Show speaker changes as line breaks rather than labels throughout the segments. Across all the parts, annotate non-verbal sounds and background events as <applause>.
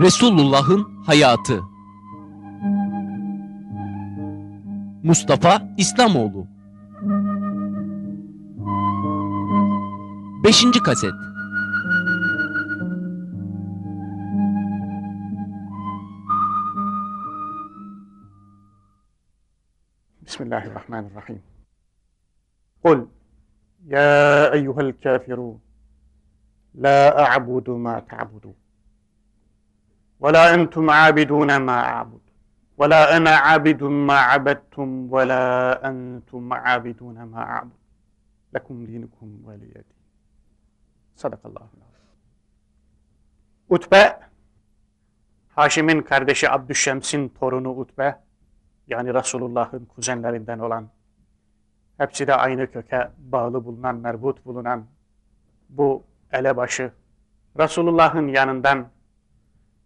Resulullah'ın hayatı Mustafa İslamoğlu 5. kaset
Bismillahirrahmanirrahim. Kul kafirun la a'budu ma ta'budu ve la entum abidun ma a'bud ve la ana abidun ma abadtum ve la entum abidun ma a'bud lekum dinukum veliyedin. Sadakallahu aleyhi. Utbe Haşim'in kardeşi Abdüşşems'in torunu Utbe yani Resulullah'ın kuzenlerinden olan, hepsi de aynı köke bağlı bulunan, merbut bulunan bu elebaşı, Resulullah'ın yanından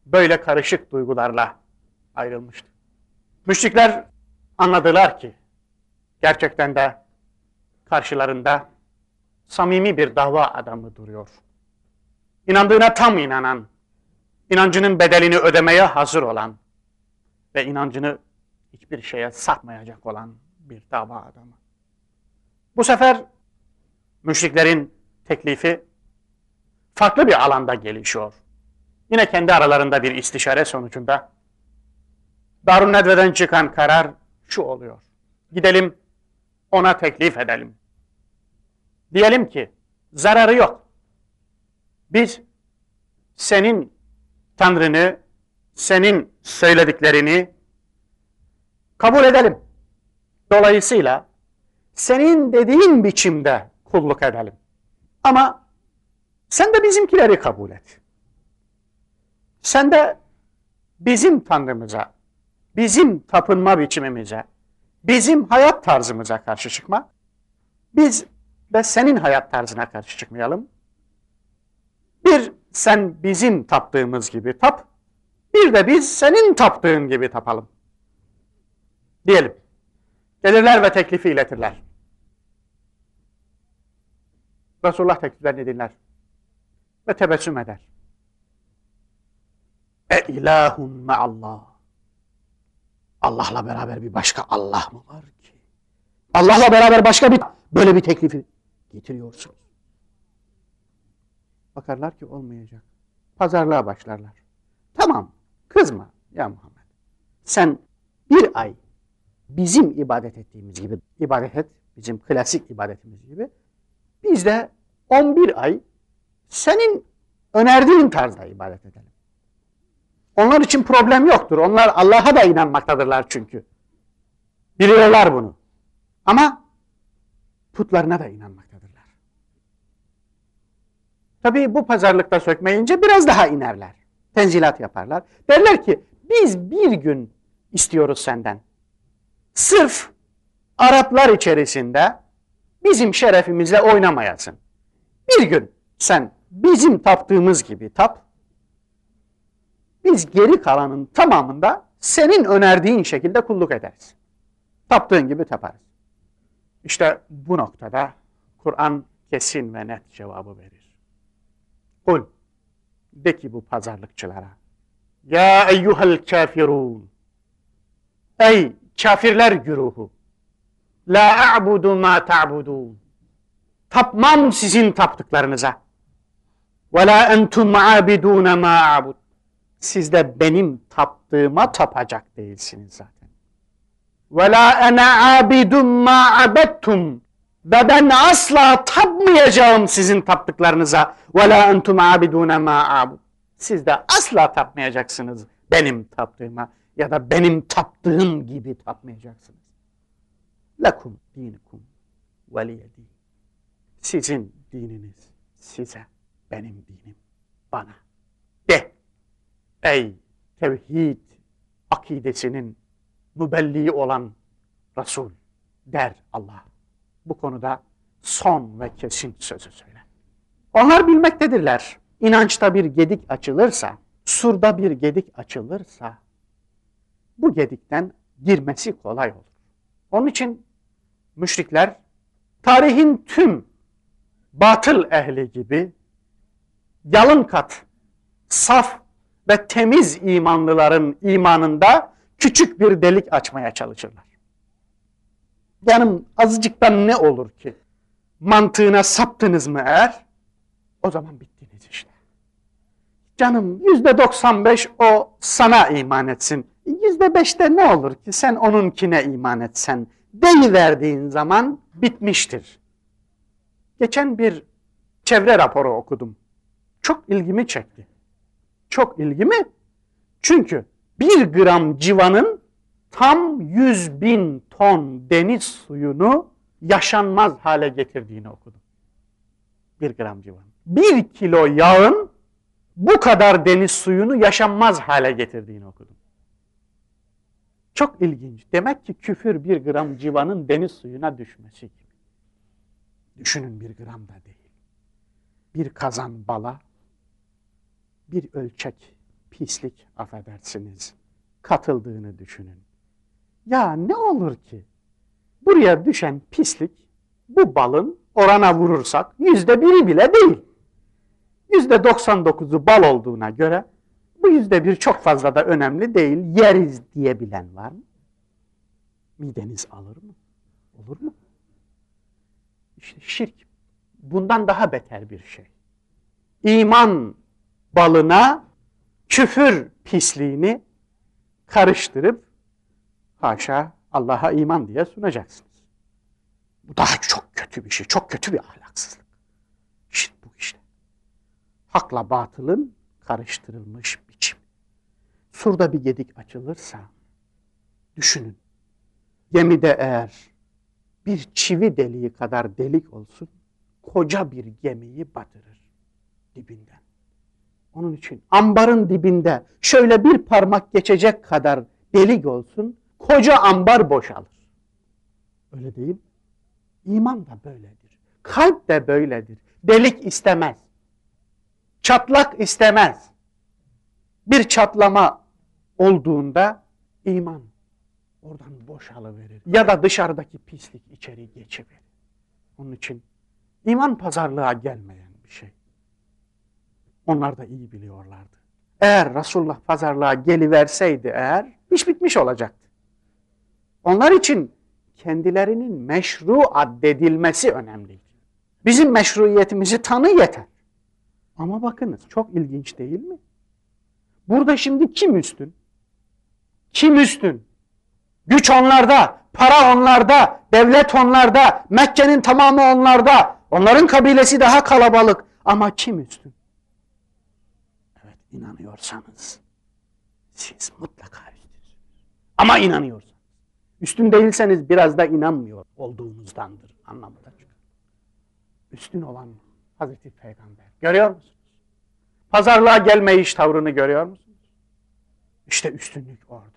böyle karışık duygularla ayrılmıştı. Müşrikler anladılar ki, gerçekten de karşılarında samimi bir dava adamı duruyor. İnandığına tam inanan, inancının bedelini ödemeye hazır olan ve inancını hiçbir şeye sapmayacak olan bir dava adamı. Bu sefer müşriklerin teklifi farklı bir alanda gelişiyor. Yine kendi aralarında bir istişare sonucunda Darun Nedve'den çıkan karar şu oluyor. Gidelim ona teklif edelim. Diyelim ki zararı yok. Biz senin Tanrını, senin söylediklerini kabul edelim. Dolayısıyla senin dediğin biçimde kulluk edelim. Ama sen de bizimkileri kabul et. Sen de bizim Tanrımıza, bizim tapınma biçimimize, bizim hayat tarzımıza karşı çıkma. Biz de senin hayat tarzına karşı çıkmayalım. Bir sen bizim taptığımız gibi tap, bir de biz senin taptığın gibi tapalım. Diyelim. Gelirler ve teklifi iletirler. Resulullah tekliflerini dinler. Ve tebessüm eder. E ilahun meallah. Allah'la beraber bir başka Allah mı var ki? Allah'la beraber başka bir böyle bir teklifi getiriyorsunuz. Bakarlar ki olmayacak. Pazarlığa başlarlar. Tamam kızma ya Muhammed. Sen bir ay bizim ibadet ettiğimiz gibi ibadet et, bizim klasik ibadetimiz gibi biz de 11 ay senin önerdiğin tarzda ibadet edelim. Onlar için problem yoktur. Onlar Allah'a da inanmaktadırlar çünkü. Biliyorlar bunu. Ama putlarına da inanmaktadırlar. Tabii bu pazarlıkta sökmeyince biraz daha inerler. Tenzilat yaparlar. Derler ki biz bir gün istiyoruz senden. Sırf Araplar içerisinde bizim şerefimizle oynamayasın. Bir gün sen bizim taptığımız gibi tap, biz geri kalanın tamamında senin önerdiğin şekilde kulluk ederiz. Taptığın gibi taparız. İşte bu noktada Kur'an kesin ve net cevabı verir. Kul, de ki bu pazarlıkçılara, Ya eyyuhel kafirun, ey kafirler güruhu. La a'budu ma ta'budun. Tapmam sizin taptıklarınıza. Ve la entum abidun ma a'bud. Siz de benim taptığıma tapacak değilsiniz zaten. Ve la ene abidun ma abettum. Ve ben asla tapmayacağım sizin taptıklarınıza. Ve la entum abidun ma a'bud. Siz de asla tapmayacaksınız benim taptığıma ya da benim taptığım gibi tapmayacaksınız. Lekum dinikum veliyedi. Sizin dininiz size, benim dinim bana. De, ey tevhid akidesinin mübelliği olan Resul der Allah. Bu konuda son ve kesin sözü söyle. Onlar bilmektedirler. İnançta bir gedik açılırsa, surda bir gedik açılırsa, bu gedikten girmesi kolay olur. Onun için müşrikler tarihin tüm batıl ehli gibi yalın kat, saf ve temiz imanlıların imanında küçük bir delik açmaya çalışırlar. Yanım azıcıktan ne olur ki? Mantığına saptınız mı eğer? O zaman bittiniz işte. Canım yüzde 95 o sana iman etsin. Yüzde beşte ne olur ki sen onunkine iman etsen. Deyiverdiğin zaman bitmiştir. Geçen bir çevre raporu okudum. Çok ilgimi çekti. Çok ilgimi. Çünkü bir gram civanın tam 100 bin ton deniz suyunu yaşanmaz hale getirdiğini okudum. Bir gram civan. Bir kilo yağın bu kadar deniz suyunu yaşanmaz hale getirdiğini okudum. Çok ilginç. Demek ki küfür bir gram civanın deniz suyuna düşmesi gibi. Düşünün bir gram da değil. Bir kazan bala, bir ölçek pislik affedersiniz katıldığını düşünün. Ya ne olur ki buraya düşen pislik bu balın orana vurursak yüzde biri bile değil. Yüzde 99'u bal olduğuna göre bu yüzde bir çok fazla da önemli değil. Yeriz diyebilen var mı? Mideniz alır mı? Olur mu? İşte şirk bundan daha beter bir şey. İman balına küfür pisliğini karıştırıp haşa Allah'a iman diye sunacaksınız. Bu daha çok kötü bir şey. Çok kötü bir ahlaksızlık. İşte bu işte. Hakla batılın karıştırılmış. Surda bir gedik açılırsa düşünün. Gemide eğer bir çivi deliği kadar delik olsun koca bir gemiyi batırır dibinden. Onun için ambarın dibinde şöyle bir parmak geçecek kadar delik olsun, koca ambar boşalır. Öyle değil? İman da böyledir. Kalp de böyledir. Delik istemez. Çatlak istemez. Bir çatlama olduğunda iman oradan boşalıverir. Ya da dışarıdaki pislik içeri geçiverir. Onun için iman pazarlığa gelmeyen bir şey. Onlar da iyi biliyorlardı. Eğer Resulullah pazarlığa geliverseydi eğer iş bitmiş olacaktı. Onlar için kendilerinin meşru addedilmesi önemliydi. Bizim meşruiyetimizi tanı yeter. Ama bakınız çok ilginç değil mi? Burada şimdi kim üstün? Kim üstün? Güç onlarda, para onlarda, devlet onlarda, Mekke'nin tamamı onlarda. Onların kabilesi daha kalabalık. Ama kim üstün? inanıyorsanız siz mutlaka üstünsünüz. Ama inanıyorsanız. Üstün değilseniz biraz da inanmıyor olduğunuzdandır anlamında çıkıyor. Üstün olan Hazreti Peygamber. Görüyor musunuz? Pazarlığa gelmeyiş tavrını görüyor musunuz? İşte üstünlük orada.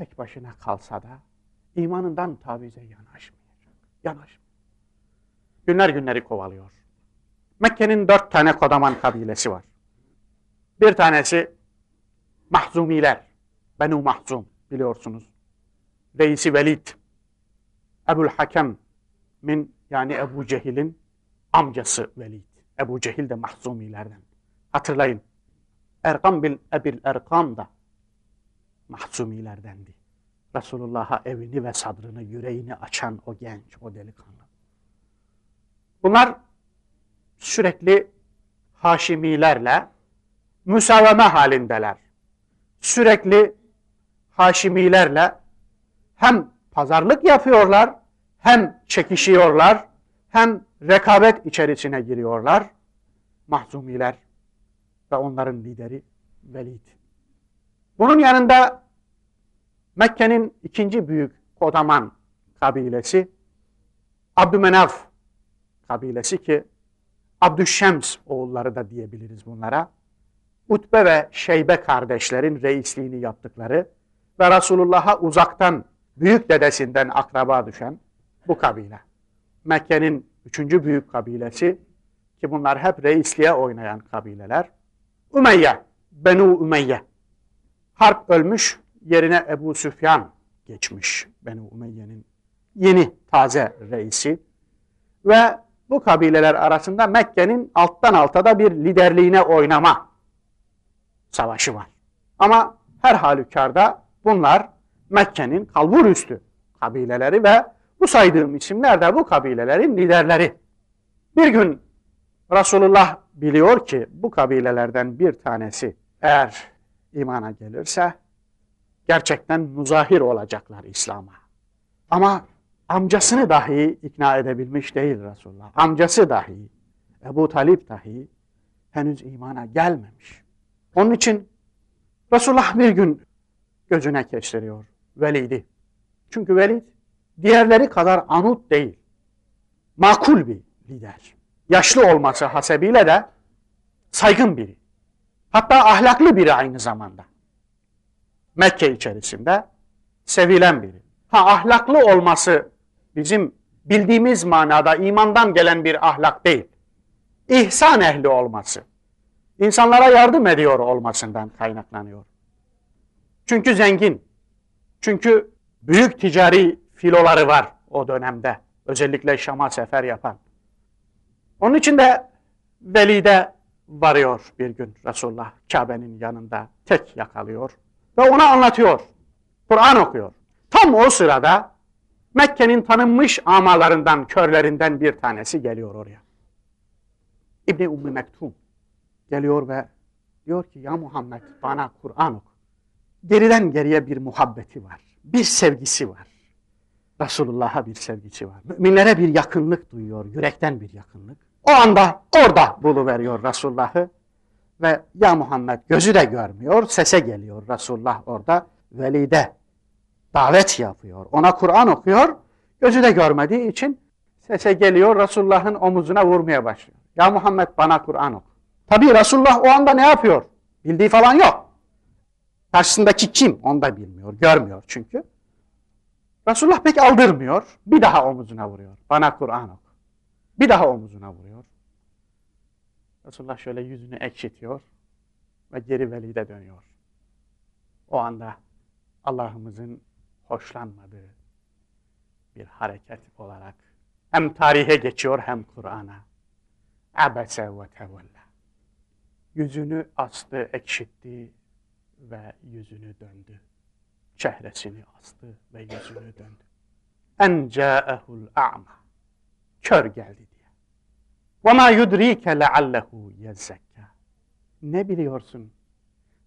Tek başına kalsa da imanından tavize yanaşmayacak. Yanaşmayacak. Günler günleri kovalıyor. Mekke'nin dört tane kodaman kabilesi var. Bir tanesi Mahzumiler. Benu Mahzum biliyorsunuz. Reisi Velid. Ebul Hakem min yani Ebu Cehil'in amcası Velid. Ebu Cehil de Mahzumilerden. Hatırlayın. Erkam bil Ebil Erkam da Mahzumilerdendi. Resulullah'a evini ve sadrını, yüreğini açan o genç, o delikanlı. Bunlar sürekli Haşimilerle müsaveme halindeler. Sürekli Haşimilerle hem pazarlık yapıyorlar, hem çekişiyorlar, hem rekabet içerisine giriyorlar. Mahzumiler ve onların lideri Velid. Bunun yanında Mekke'nin ikinci büyük kodaman kabilesi Abdümenaf kabilesi ki Abdüşşems oğulları da diyebiliriz bunlara. Utbe ve Şeybe kardeşlerin reisliğini yaptıkları ve Resulullah'a uzaktan büyük dedesinden akraba düşen bu kabile. Mekke'nin üçüncü büyük kabilesi ki bunlar hep reisliğe oynayan kabileler. Ümeyye, Benu Ümeyye. Harp ölmüş, yerine Ebu Süfyan geçmiş Benu Ümeyye'nin yeni taze reisi. Ve bu kabileler arasında Mekke'nin alttan alta da bir liderliğine oynama savaşı var. Ama her halükarda bunlar Mekke'nin kalbur üstü kabileleri ve bu saydığım isimler de bu kabilelerin liderleri. Bir gün Resulullah biliyor ki bu kabilelerden bir tanesi eğer imana gelirse gerçekten muzahir olacaklar İslam'a. Ama amcasını dahi ikna edebilmiş değil Resulullah. Amcası dahi, Ebu Talip dahi henüz imana gelmemiş. Onun için Resulullah bir gün gözüne kestiriyor Velid'i. Çünkü Velid diğerleri kadar anut değil. Makul bir lider. Yaşlı olması hasebiyle de saygın biri. Hatta ahlaklı biri aynı zamanda. Mekke içerisinde sevilen biri. Ha ahlaklı olması bizim bildiğimiz manada imandan gelen bir ahlak değil. İhsan ehli olması. İnsanlara yardım ediyor olmasından kaynaklanıyor. Çünkü zengin. Çünkü büyük ticari filoları var o dönemde. Özellikle Şam'a sefer yapan. Onun için de Veli'de varıyor bir gün Resulullah Kabe'nin yanında tek yakalıyor ve ona anlatıyor. Kur'an okuyor. Tam o sırada Mekke'nin tanınmış amalarından, körlerinden bir tanesi geliyor oraya. İbni Ummi Mektum geliyor ve diyor ki ya Muhammed bana Kur'an oku. Geriden geriye bir muhabbeti var. Bir sevgisi var. Resulullah'a bir sevgisi var. Müminlere bir yakınlık duyuyor. Yürekten bir yakınlık. O anda orada buluveriyor Resulullah'ı. Ve ya Muhammed gözü de görmüyor. Sese geliyor Resulullah orada. Velide davet yapıyor. Ona Kur'an okuyor. Gözü de görmediği için sese geliyor Resulullah'ın omuzuna vurmaya başlıyor. Ya Muhammed bana Kur'an oku. Tabi Resulullah o anda ne yapıyor? Bildiği falan yok. Karşısındaki kim? Onu da bilmiyor. Görmüyor çünkü. Resulullah pek aldırmıyor. Bir daha omuzuna vuruyor. Bana Kur'an oku. Bir daha omuzuna vuruyor. Resulullah şöyle yüzünü ekşitiyor ve geri velide dönüyor. O anda Allah'ımızın hoşlanmadığı bir hareket olarak hem tarihe geçiyor hem Kur'an'a. Abese ve tevella. Yüzünü astı, ekşitti ve yüzünü döndü. Çehresini astı ve yüzünü döndü. En câehul a'ma Kör geldi diye. وَمَا يُدْرِيكَ لَعَلَّهُ يَزَّكَّى Ne biliyorsun?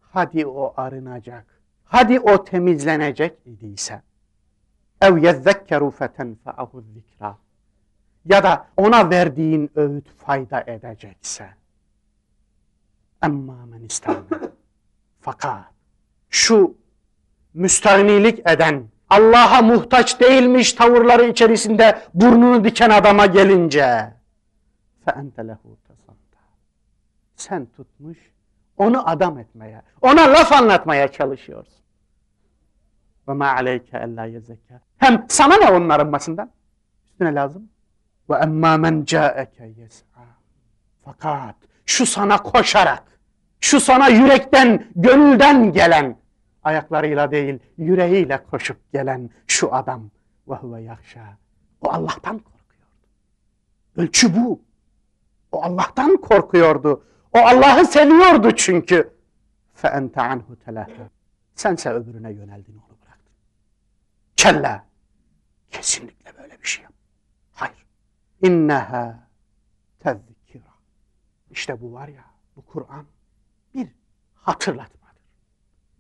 Hadi o arınacak. Hadi o temizlenecek idiyse. اَوْ يَذَّكَّرُ فَتَنْفَعَهُ الذِّكْرَى Ya da ona verdiğin öğüt fayda edecekse. اَمَّا مَنْ اِسْتَغْنَى Fakat şu müstahnilik eden, Allah'a muhtaç değilmiş tavırları içerisinde burnunu diken adama gelince فَاَنْتَ لَهُ تَصَدَّى Sen tutmuş onu adam etmeye, ona laf anlatmaya çalışıyorsun. وَمَا عَلَيْكَ اَلَّا يَزَكَّى Hem sana ne onun arınmasından? Üstüne lazım. وَاَمَّا مَنْ جَاءَكَ يَسْعَى Fakat şu sana koşarak, şu sana yürekten, gönülden gelen, ayaklarıyla değil yüreğiyle koşup gelen şu adam ve huve yakşa. O Allah'tan korkuyordu. Ölçü bu. O Allah'tan korkuyordu. O Allah'ı seviyordu çünkü. Fe ente anhu. Sense öbürüne yöneldin onu bıraktın. Kella. Kesinlikle böyle bir şey yap. Hayır. İnneha tezkira. İşte bu var ya bu Kur'an bir hatırlatma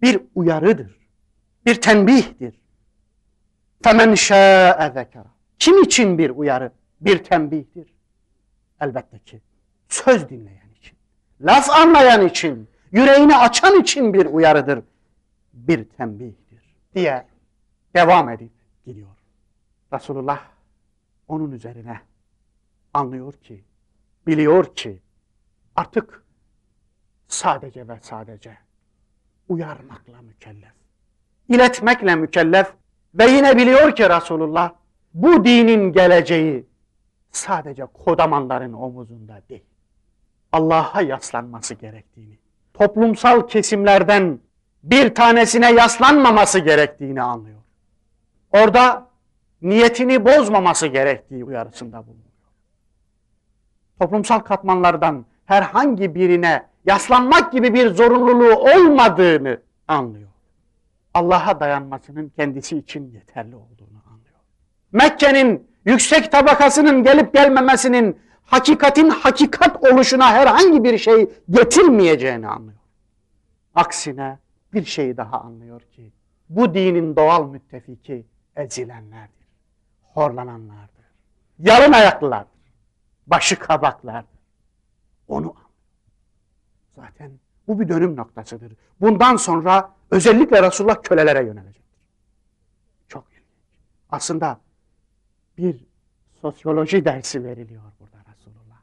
bir uyarıdır. Bir tenbihdir. Femen şâ'e zekara. Kim için bir uyarı, bir tembihdir? Elbette ki söz dinleyen için, laf anlayan için, yüreğini açan için bir uyarıdır. Bir tembihdir diye devam edip gidiyor. Resulullah onun üzerine anlıyor ki, biliyor ki artık sadece ve sadece uyarmakla mükellef, iletmekle mükellef ve yine biliyor ki Resulullah bu dinin geleceği sadece kodamanların omuzunda değil. Allah'a yaslanması gerektiğini, toplumsal kesimlerden bir tanesine yaslanmaması gerektiğini anlıyor. Orada niyetini bozmaması gerektiği uyarısında bulunuyor. toplumsal katmanlardan herhangi birine yaslanmak gibi bir zorunluluğu olmadığını anlıyor. Allah'a dayanmasının kendisi için yeterli olduğunu anlıyor. Mekke'nin yüksek tabakasının gelip gelmemesinin hakikatin hakikat oluşuna herhangi bir şey getirmeyeceğini anlıyor. Aksine bir şey daha anlıyor ki bu dinin doğal müttefiki ezilenlerdir, horlananlardır, yarın ayaklılardır, başı kabaklardır. Onu. Zaten bu bir dönüm noktasıdır. Bundan sonra özellikle Resulullah kölelere yönelecektir. Çok ilginç. Aslında bir sosyoloji dersi veriliyor burada Resulullah.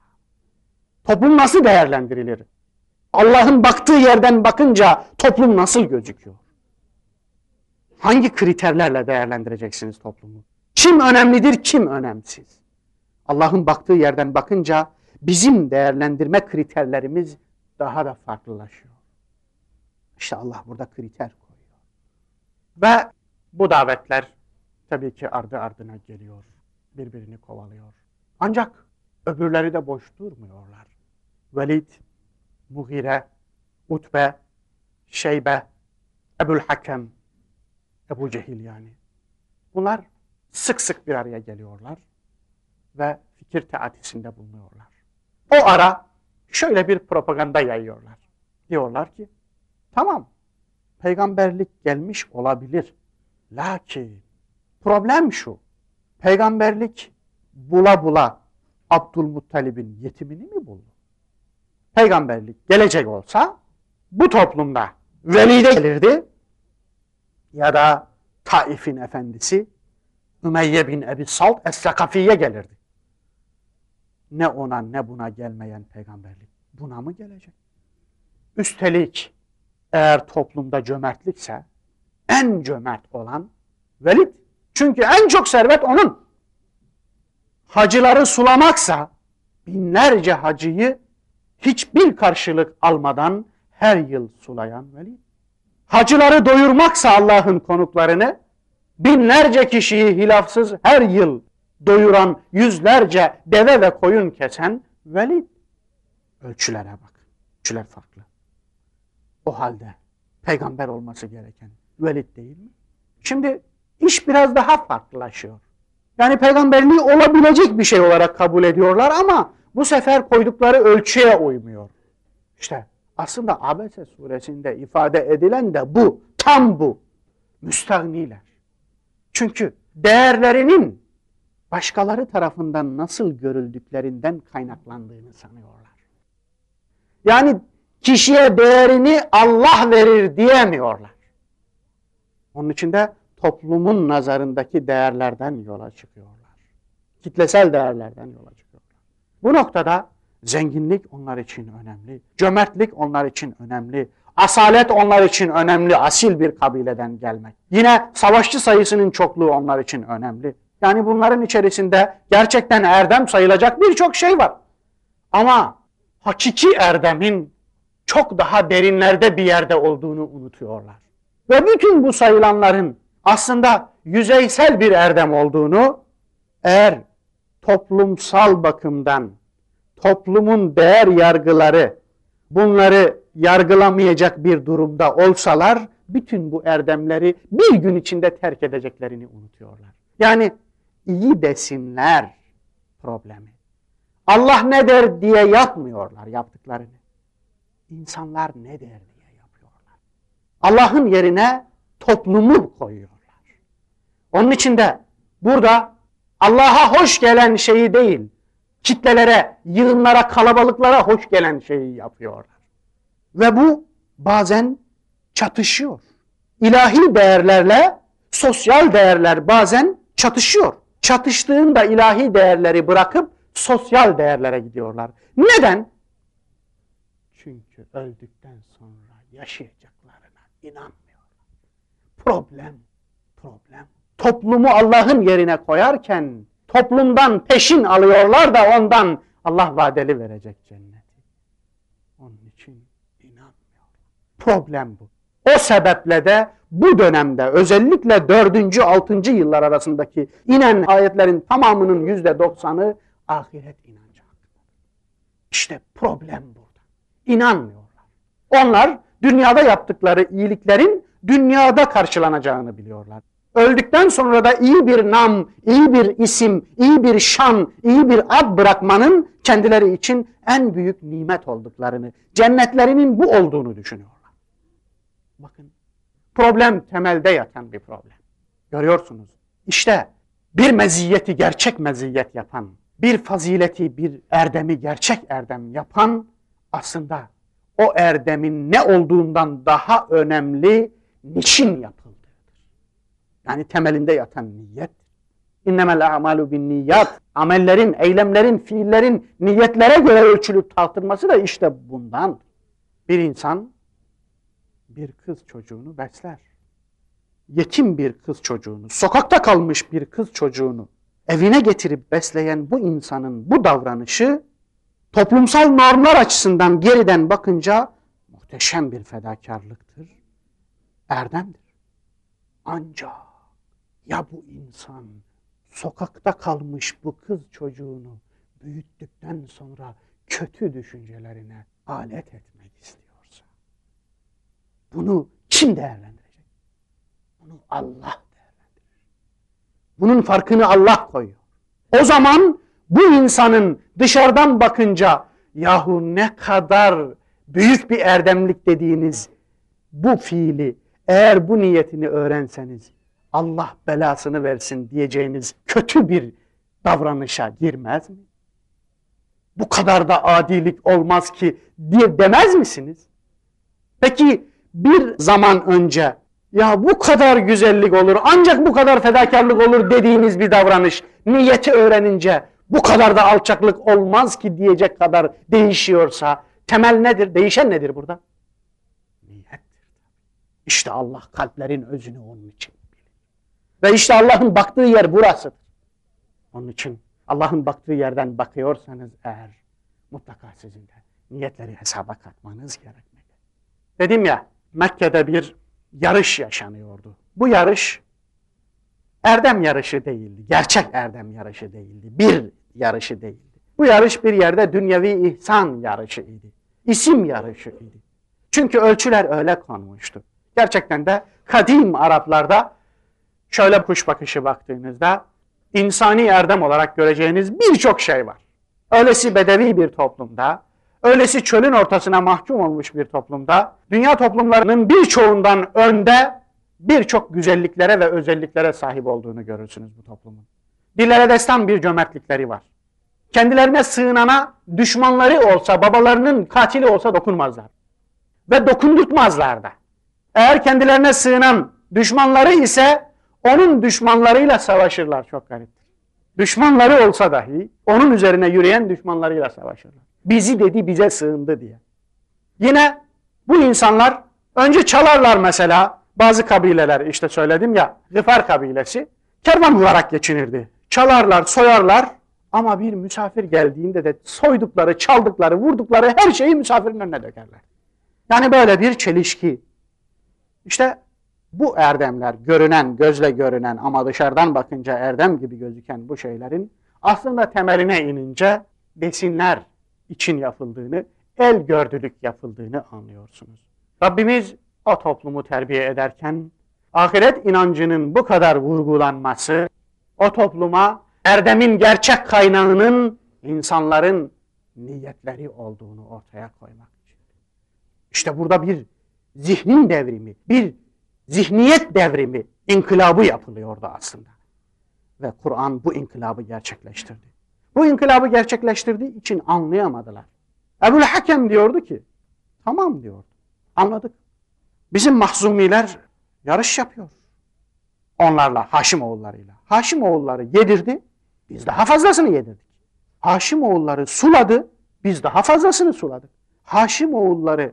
Toplum nasıl değerlendirilir? Allah'ın baktığı yerden bakınca toplum nasıl gözüküyor? Hangi kriterlerle değerlendireceksiniz toplumu? Kim önemlidir, kim önemsiz? Allah'ın baktığı yerden bakınca bizim değerlendirme kriterlerimiz daha da farklılaşıyor. İşte Allah burada kriter koyuyor. Ve bu davetler tabii ki ardı ardına geliyor. Birbirini kovalıyor. Ancak öbürleri de boş durmuyorlar. Velid, Mughire, Utbe, Şeybe, Ebul Hakem, Ebu Cehil yani. Bunlar sık sık bir araya geliyorlar ve fikir teatisinde bulunuyorlar. O ara şöyle bir propaganda yayıyorlar. Diyorlar ki, tamam peygamberlik gelmiş olabilir. Lakin problem şu, peygamberlik bula bula Abdülmuttalib'in yetimini mi buldu? Peygamberlik gelecek olsa bu toplumda velide gelirdi ya da Taif'in efendisi Ümeyye bin Ebi Salt Es-Sakafiye gelirdi. Ne ona ne buna gelmeyen peygamberlik buna mı gelecek? Üstelik eğer toplumda cömertlikse en cömert olan Velid. Çünkü en çok servet onun. Hacıları sulamaksa binlerce hacıyı hiçbir karşılık almadan her yıl sulayan Velid. Hacıları doyurmaksa Allah'ın konuklarını binlerce kişiyi hilafsız her yıl doyuran yüzlerce deve ve koyun kesen Velid. Ölçülere bak. Ölçüler farklı. O halde peygamber olması gereken Velid değil mi? Şimdi iş biraz daha farklılaşıyor. Yani peygamberliği olabilecek bir şey olarak kabul ediyorlar ama bu sefer koydukları ölçüye uymuyor. İşte aslında Abese suresinde ifade edilen de bu. Tam bu. Müstahniler. Çünkü değerlerinin başkaları tarafından nasıl görüldüklerinden kaynaklandığını sanıyorlar. Yani kişiye değerini Allah verir diyemiyorlar. Onun için de toplumun nazarındaki değerlerden yola çıkıyorlar. Kitlesel değerlerden yola çıkıyorlar. Bu noktada zenginlik onlar için önemli, cömertlik onlar için önemli, asalet onlar için önemli, asil bir kabileden gelmek. Yine savaşçı sayısının çokluğu onlar için önemli. Yani bunların içerisinde gerçekten erdem sayılacak birçok şey var. Ama hakiki erdemin çok daha derinlerde bir yerde olduğunu unutuyorlar. Ve bütün bu sayılanların aslında yüzeysel bir erdem olduğunu eğer toplumsal bakımdan toplumun değer yargıları bunları yargılamayacak bir durumda olsalar bütün bu erdemleri bir gün içinde terk edeceklerini unutuyorlar. Yani iyi desinler problemi. Allah ne der diye yapmıyorlar yaptıklarını. İnsanlar ne der diye yapıyorlar. Allah'ın yerine toplumu koyuyorlar. Onun için de burada Allah'a hoş gelen şeyi değil, kitlelere, yığınlara, kalabalıklara hoş gelen şeyi yapıyorlar. Ve bu bazen çatışıyor. İlahi değerlerle sosyal değerler bazen çatışıyor. Çatıştığında ilahi değerleri bırakıp sosyal değerlere gidiyorlar. Neden? Çünkü öldükten sonra yaşayacaklarına inanmıyorlar. Problem, problem. Toplumu Allah'ın yerine koyarken toplumdan peşin alıyorlar da ondan Allah vadeli verecek cenneti. Onun için inanmıyorlar. Problem bu. O sebeple de bu dönemde özellikle 4. 6. yıllar arasındaki inen ayetlerin tamamının yüzde doksanı ahiret inancı. İşte problem burada. İnanmıyorlar. Onlar dünyada yaptıkları iyiliklerin dünyada karşılanacağını biliyorlar. Öldükten sonra da iyi bir nam, iyi bir isim, iyi bir şan, iyi bir ad bırakmanın kendileri için en büyük nimet olduklarını, cennetlerinin bu olduğunu düşünüyorlar. Bakın, problem temelde yatan bir problem. Görüyorsunuz. İşte bir meziyeti gerçek meziyet yapan, bir fazileti, bir erdemi gerçek erdem yapan aslında o erdemin ne olduğundan daha önemli niçin yapıldığıdır. Yani temelinde yatan niyet. İnnemel a'malu bin niyat. Amellerin, eylemlerin, fiillerin niyetlere göre ölçülüp tartılması da işte bundan. Bir insan bir kız çocuğunu besler. Yetim bir kız çocuğunu, sokakta kalmış bir kız çocuğunu evine getirip besleyen bu insanın bu davranışı toplumsal normlar açısından geriden bakınca muhteşem bir fedakarlıktır, erdemdir. Ancak ya bu insan sokakta kalmış bu kız çocuğunu büyüttükten sonra kötü düşüncelerine alet istiyorsa bunu kim değerlendirecek? Bunu Allah değerlendirir. Bunun farkını Allah koyuyor. O zaman bu insanın dışarıdan bakınca yahu ne kadar büyük bir erdemlik dediğiniz bu fiili eğer bu niyetini öğrenseniz Allah belasını versin diyeceğiniz kötü bir davranışa girmez mi? Bu kadar da adilik olmaz ki diye demez misiniz? Peki bir zaman önce ya bu kadar güzellik olur ancak bu kadar fedakarlık olur dediğiniz bir davranış niyeti öğrenince bu kadar da alçaklık olmaz ki diyecek kadar değişiyorsa temel nedir? Değişen nedir burada? Niyettir. İşte Allah kalplerin özünü onun için. Ve işte Allah'ın baktığı yer burasıdır. Onun için Allah'ın baktığı yerden bakıyorsanız eğer mutlaka sizin de niyetleri hesaba katmanız gerekmeli. Dedim ya Mekke'de bir yarış yaşanıyordu. Bu yarış erdem yarışı değildi. Gerçek erdem yarışı değildi. Bir yarışı değildi. Bu yarış bir yerde dünyevi ihsan yarışı idi. İsim yarışı idi. Çünkü ölçüler öyle konmuştu. Gerçekten de kadim Araplarda şöyle kuş bakışı baktığınızda insani erdem olarak göreceğiniz birçok şey var. Öylesi bedevi bir toplumda, öylesi çölün ortasına mahkum olmuş bir toplumda, dünya toplumlarının birçoğundan önde birçok güzelliklere ve özelliklere sahip olduğunu görürsünüz bu toplumun. Dillere destan bir cömertlikleri var. Kendilerine sığınana düşmanları olsa, babalarının katili olsa dokunmazlar. Ve dokundurtmazlar da. Eğer kendilerine sığınan düşmanları ise onun düşmanlarıyla savaşırlar çok gariptir. Düşmanları olsa dahi onun üzerine yürüyen düşmanlarıyla savaşırlar. Bizi dedi bize sığındı diye. Yine bu insanlar önce çalarlar mesela bazı kabileler işte söyledim ya Gıfar kabilesi kervan olarak geçinirdi. Çalarlar, soyarlar ama bir misafir geldiğinde de soydukları, çaldıkları, vurdukları her şeyi misafirin önüne dökerler. Yani böyle bir çelişki. İşte bu erdemler, görünen, gözle görünen ama dışarıdan bakınca erdem gibi gözüken bu şeylerin aslında temeline inince besinler için yapıldığını, el gördülük yapıldığını anlıyorsunuz. Rabbimiz o toplumu terbiye ederken ahiret inancının bu kadar vurgulanması, o topluma erdemin gerçek kaynağının insanların niyetleri olduğunu ortaya koymak için. İşte burada bir zihnin devrimi, bir zihniyet devrimi, inkılabı yapılıyordu aslında. Ve Kur'an bu inkılabı gerçekleştirdi. Bu inkılabı gerçekleştirdiği için anlayamadılar. Ebu'l Hakem diyordu ki, tamam diyordu, anladık. Bizim mahzumiler yarış yapıyor. Onlarla, Haşim oğullarıyla. Haşim oğulları yedirdi, biz daha fazlasını yedirdik. Haşim oğulları suladı, biz daha fazlasını suladık. Haşim oğulları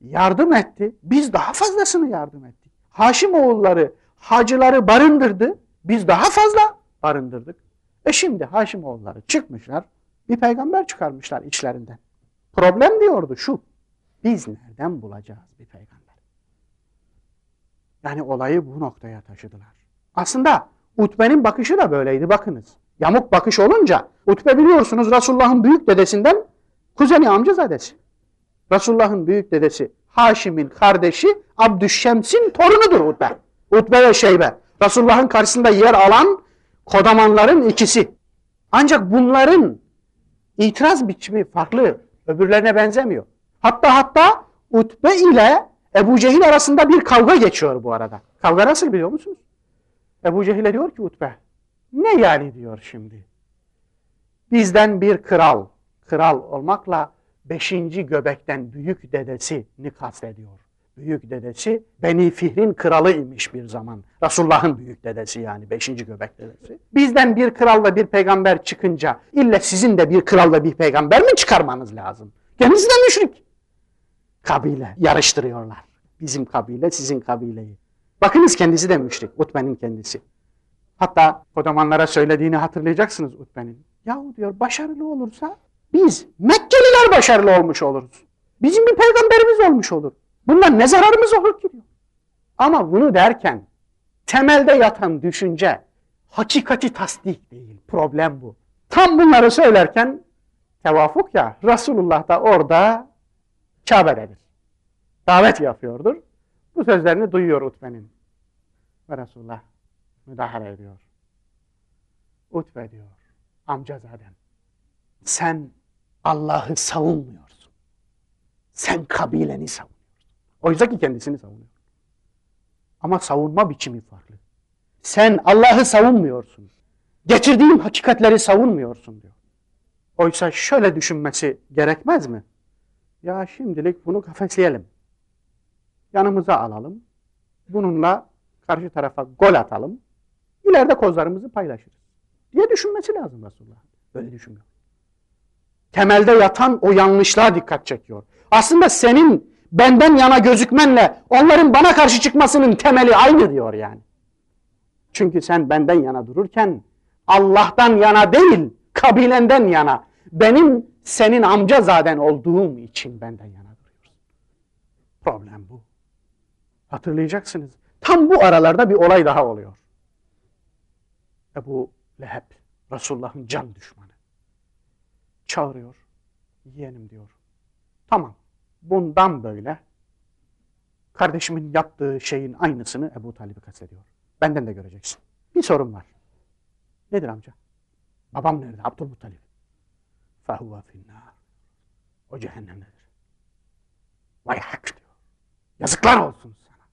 yardım etti, biz daha fazlasını yardım ettik. Haşim oğulları hacıları barındırdı, biz daha fazla barındırdık. E şimdi Haşim oğulları çıkmışlar, bir peygamber çıkarmışlar içlerinden. Problem diyordu şu, biz nereden bulacağız bir peygamber? Yani olayı bu noktaya taşıdılar. Aslında Utbe'nin bakışı da böyleydi bakınız. Yamuk bakış olunca Utbe biliyorsunuz Resulullah'ın büyük dedesinden Kuzeni amcazadesi. Resulullah'ın büyük dedesi Haşim'in kardeşi Abdüşşems'in torunudur Utbe. Utbe ve Şeybe. Resulullah'ın karşısında yer alan kodamanların ikisi. Ancak bunların itiraz biçimi farklı. Öbürlerine benzemiyor. Hatta hatta Utbe ile Ebu Cehil arasında bir kavga geçiyor bu arada. Kavga nasıl biliyor musunuz? Ebu Cehil'e diyor ki Utbe, ne yani diyor şimdi? Bizden bir kral, kral olmakla beşinci göbekten büyük dedesini kastediyor. Büyük dedesi Beni Fihr'in kralı imiş bir zaman. Resulullah'ın büyük dedesi yani beşinci göbek dedesi. Bizden bir kral ve bir peygamber çıkınca illa sizin de bir kral ve bir peygamber mi çıkarmanız lazım? Kendisi de müşrik. Kabile yarıştırıyorlar. Bizim kabile sizin kabileyi. Bakınız kendisi de müşrik. Utbe'nin kendisi. Hatta kodamanlara söylediğini hatırlayacaksınız Utbe'nin. Yahu diyor başarılı olursa biz Mekkeliler başarılı olmuş oluruz. Bizim bir peygamberimiz olmuş olur. Bundan ne zararımız olur ki. Ama bunu derken temelde yatan düşünce hakikati tasdik değil. Problem bu. Tam bunları söylerken tevafuk ya Resulullah da orada Kabe'dedir. Davet yapıyordur. Bu sözlerini duyuyor Utbe'nin. Ve Resulullah müdahale ediyor. Utbe diyor amcazaden sen Allah'ı savunmuyorsun. Sen kabileni savunuyorsun. Oysa ki kendisini savunuyor. Ama savunma biçimi farklı. Sen Allah'ı savunmuyorsun. Getirdiğim hakikatleri savunmuyorsun diyor. Oysa şöyle düşünmesi gerekmez mi? Ya şimdilik bunu kafesleyelim. Yanımıza alalım. Bununla karşı tarafa gol atalım. İleride kozlarımızı paylaşırız. Diye düşünmesi lazım Resulullah. Böyle düşünmüyor. Temelde yatan o yanlışlığa dikkat çekiyor. Aslında senin benden yana gözükmenle onların bana karşı çıkmasının temeli aynı diyor yani. Çünkü sen benden yana dururken Allah'tan yana değil, kabilenden yana, benim senin amca zaten olduğum için benden yana duruyorsun. Problem bu. Hatırlayacaksınız. Tam bu aralarda bir olay daha oluyor. Ebu Leheb, Resulullah'ın can düşmanı. Çağırıyor, yeğenim diyor. Tamam, bundan böyle kardeşimin yaptığı şeyin aynısını Ebu Talib'i kastediyor. Benden de göreceksin. Bir sorun var. Nedir amca? Babam nerede? Abdülmuttalib. Fehuve finnâr. O cehennemdedir. Vay hak diyor. Yazıklar olsun sana.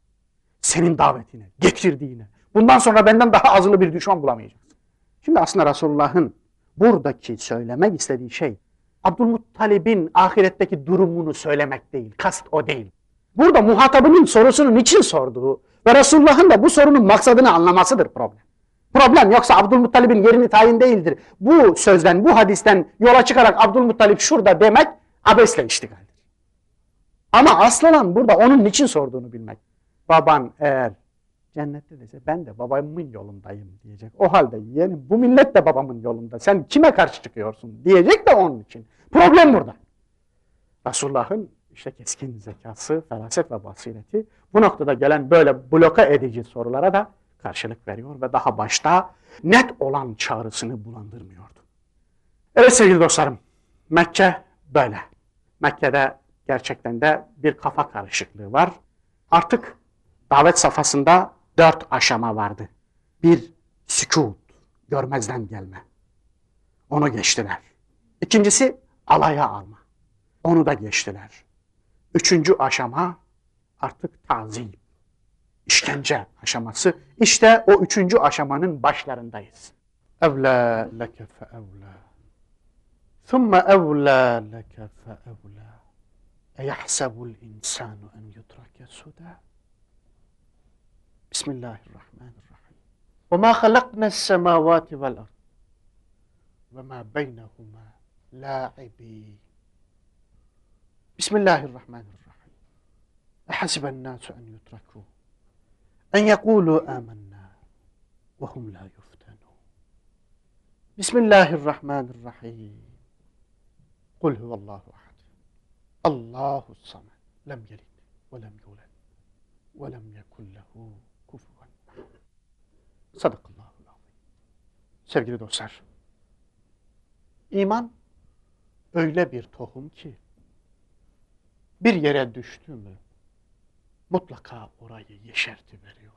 Senin davetine, getirdiğine. Bundan sonra benden daha azılı bir düşman bulamayacaksın. Şimdi aslında Resulullah'ın buradaki söylemek istediği şey Abdülmuttalib'in ahiretteki durumunu söylemek değil. Kast o değil. Burada muhatabının sorusunu niçin sorduğu ve Resulullah'ın da bu sorunun maksadını anlamasıdır problem. Problem yoksa Abdülmuttalib'in yerini tayin değildir. Bu sözden, bu hadisten yola çıkarak Abdülmuttalib şurada demek abesle iştigaldir. Ama aslan burada onun niçin sorduğunu bilmek. Baban eğer cennette dese ben de babamın yolundayım diyecek. O halde yeğenim bu millet de babamın yolunda. Sen kime karşı çıkıyorsun diyecek de onun için. Problem burada. Resulullah'ın işte keskin zekası, feraset ve basireti bu noktada gelen böyle bloka edici sorulara da karşılık veriyor ve daha başta net olan çağrısını bulandırmıyordu. Evet sevgili dostlarım, Mekke böyle. Mekke'de gerçekten de bir kafa karışıklığı var. Artık davet safhasında dört aşama vardı. Bir, sükut, görmezden gelme. Onu geçtiler. İkincisi, alaya alma. Onu da geçtiler. Üçüncü aşama artık tazim, işkence aşaması. İşte o üçüncü aşamanın başlarındayız. Evlâ leke fe evlâ. Thumme evlâ leke fe evlâ. Eyahsebul insanu en yutrake suda. Bismillahirrahmanirrahim. Ve ma halaknas semavati vel ard. Ve ma beynehuma لاعبي. بسم الله الرحمن الرحيم. أحسب الناس أن يتركوا أن يقولوا آمنا وهم لا يفتنون. بسم الله الرحمن الرحيم. قل هو الله أحد. الله الصمد. لم يلد ولم يولد ولم يكن له كفوا صدق الله العظيم. سيدي دوسر إيمان öyle bir tohum ki bir yere düştü mü mutlaka orayı yeşerti veriyor.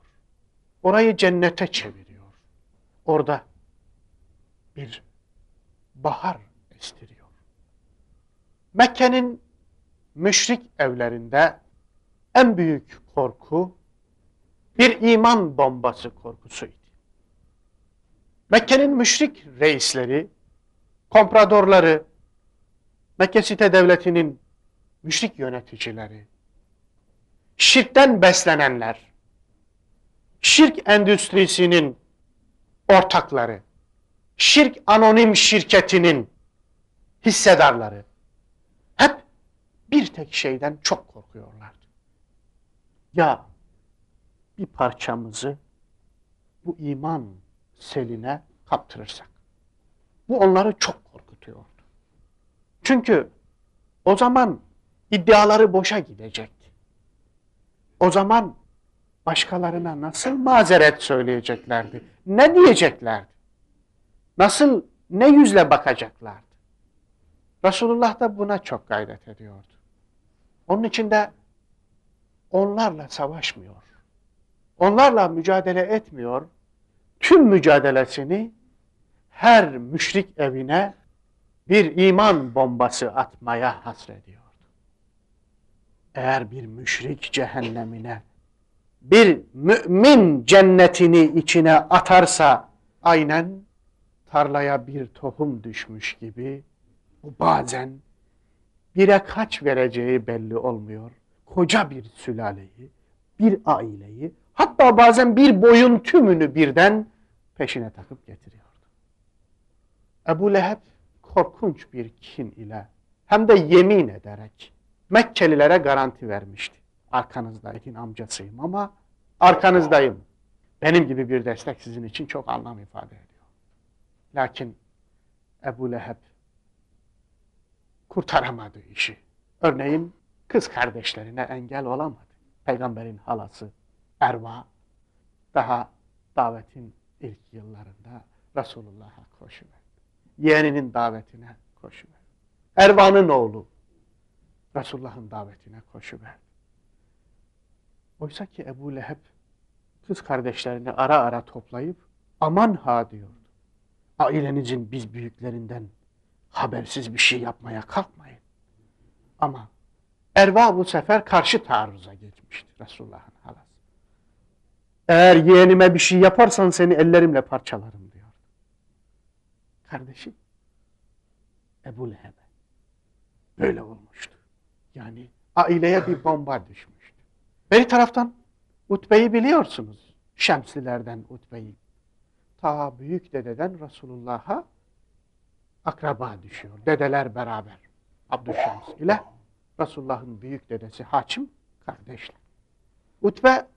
Orayı cennete çeviriyor. Orada bir bahar estiriyor. Mekke'nin müşrik evlerinde en büyük korku bir iman bombası korkusuydu. Mekke'nin müşrik reisleri, kompradorları, Mekke site devletinin müşrik yöneticileri, şirkten beslenenler, şirk endüstrisinin ortakları, şirk anonim şirketinin hissedarları hep bir tek şeyden çok korkuyorlardı. Ya bir parçamızı bu iman seline kaptırırsak. Bu onları çok. Çünkü o zaman iddiaları boşa gidecekti. O zaman başkalarına nasıl mazeret söyleyeceklerdi? Ne diyeceklerdi? Nasıl, ne yüzle bakacaklardı? Resulullah da buna çok gayret ediyordu. Onun için de onlarla savaşmıyor. Onlarla mücadele etmiyor. Tüm mücadelesini her müşrik evine bir iman bombası atmaya hasrediyordu. Eğer bir müşrik cehennemine bir mümin cennetini içine atarsa aynen tarlaya bir tohum düşmüş gibi bu bazen bire kaç vereceği belli olmuyor. Koca bir sülaleyi, bir aileyi, hatta bazen bir boyun tümünü birden peşine takıp getiriyordu. Ebu Leheb korkunç bir kin ile hem de yemin ederek Mekkelilere garanti vermişti. Arkanızdayım amcasıyım ama arkanızdayım. Benim gibi bir destek sizin için çok anlam ifade ediyor. Lakin Ebu Leheb kurtaramadı işi. Örneğin kız kardeşlerine engel olamadı. Peygamberin halası Erva daha davetin ilk yıllarında Resulullah'a koşuverdi. Yeğeninin davetine koşuverdi. Erva'nın oğlu Resulullah'ın davetine koşuverdi. Oysa ki Ebu Leheb kız kardeşlerini ara ara toplayıp aman ha diyordu. Ailenizin biz büyüklerinden habersiz bir şey yapmaya kalkmayın. Ama Erva bu sefer karşı taarruza geçmişti Resulullah'ın halası. Eğer yeğenime bir şey yaparsan seni ellerimle parçalarım diyor. Kardeşi Ebu Leheb'e böyle olmuştu. Yani aileye bir bomba düşmüştü. Bir taraftan Utbe'yi biliyorsunuz. Şemslilerden Utbe'yi. Ta büyük dededen Resulullah'a akraba düşüyor. Dedeler beraber. Abdüşşems ile Resulullah'ın büyük dedesi Haçim kardeşler. Utbe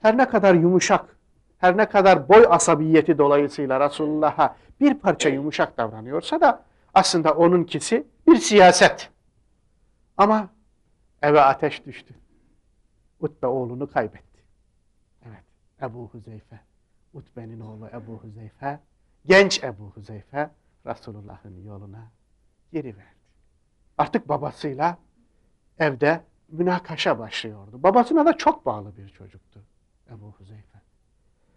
her ne kadar yumuşak, her ne kadar boy asabiyeti dolayısıyla Resulullah'a bir parça yumuşak davranıyorsa da aslında onunkisi bir siyaset. Ama eve ateş düştü. Utbe oğlunu kaybetti. Evet, Ebu Huzeyfe. Utbe'nin oğlu Ebu Huzeyfe, genç Ebu Huzeyfe Resulullah'ın yoluna giriverdi. Artık babasıyla evde münakaşa başlıyordu. Babasına da çok bağlı bir çocuktu Ebu Huzeyfe.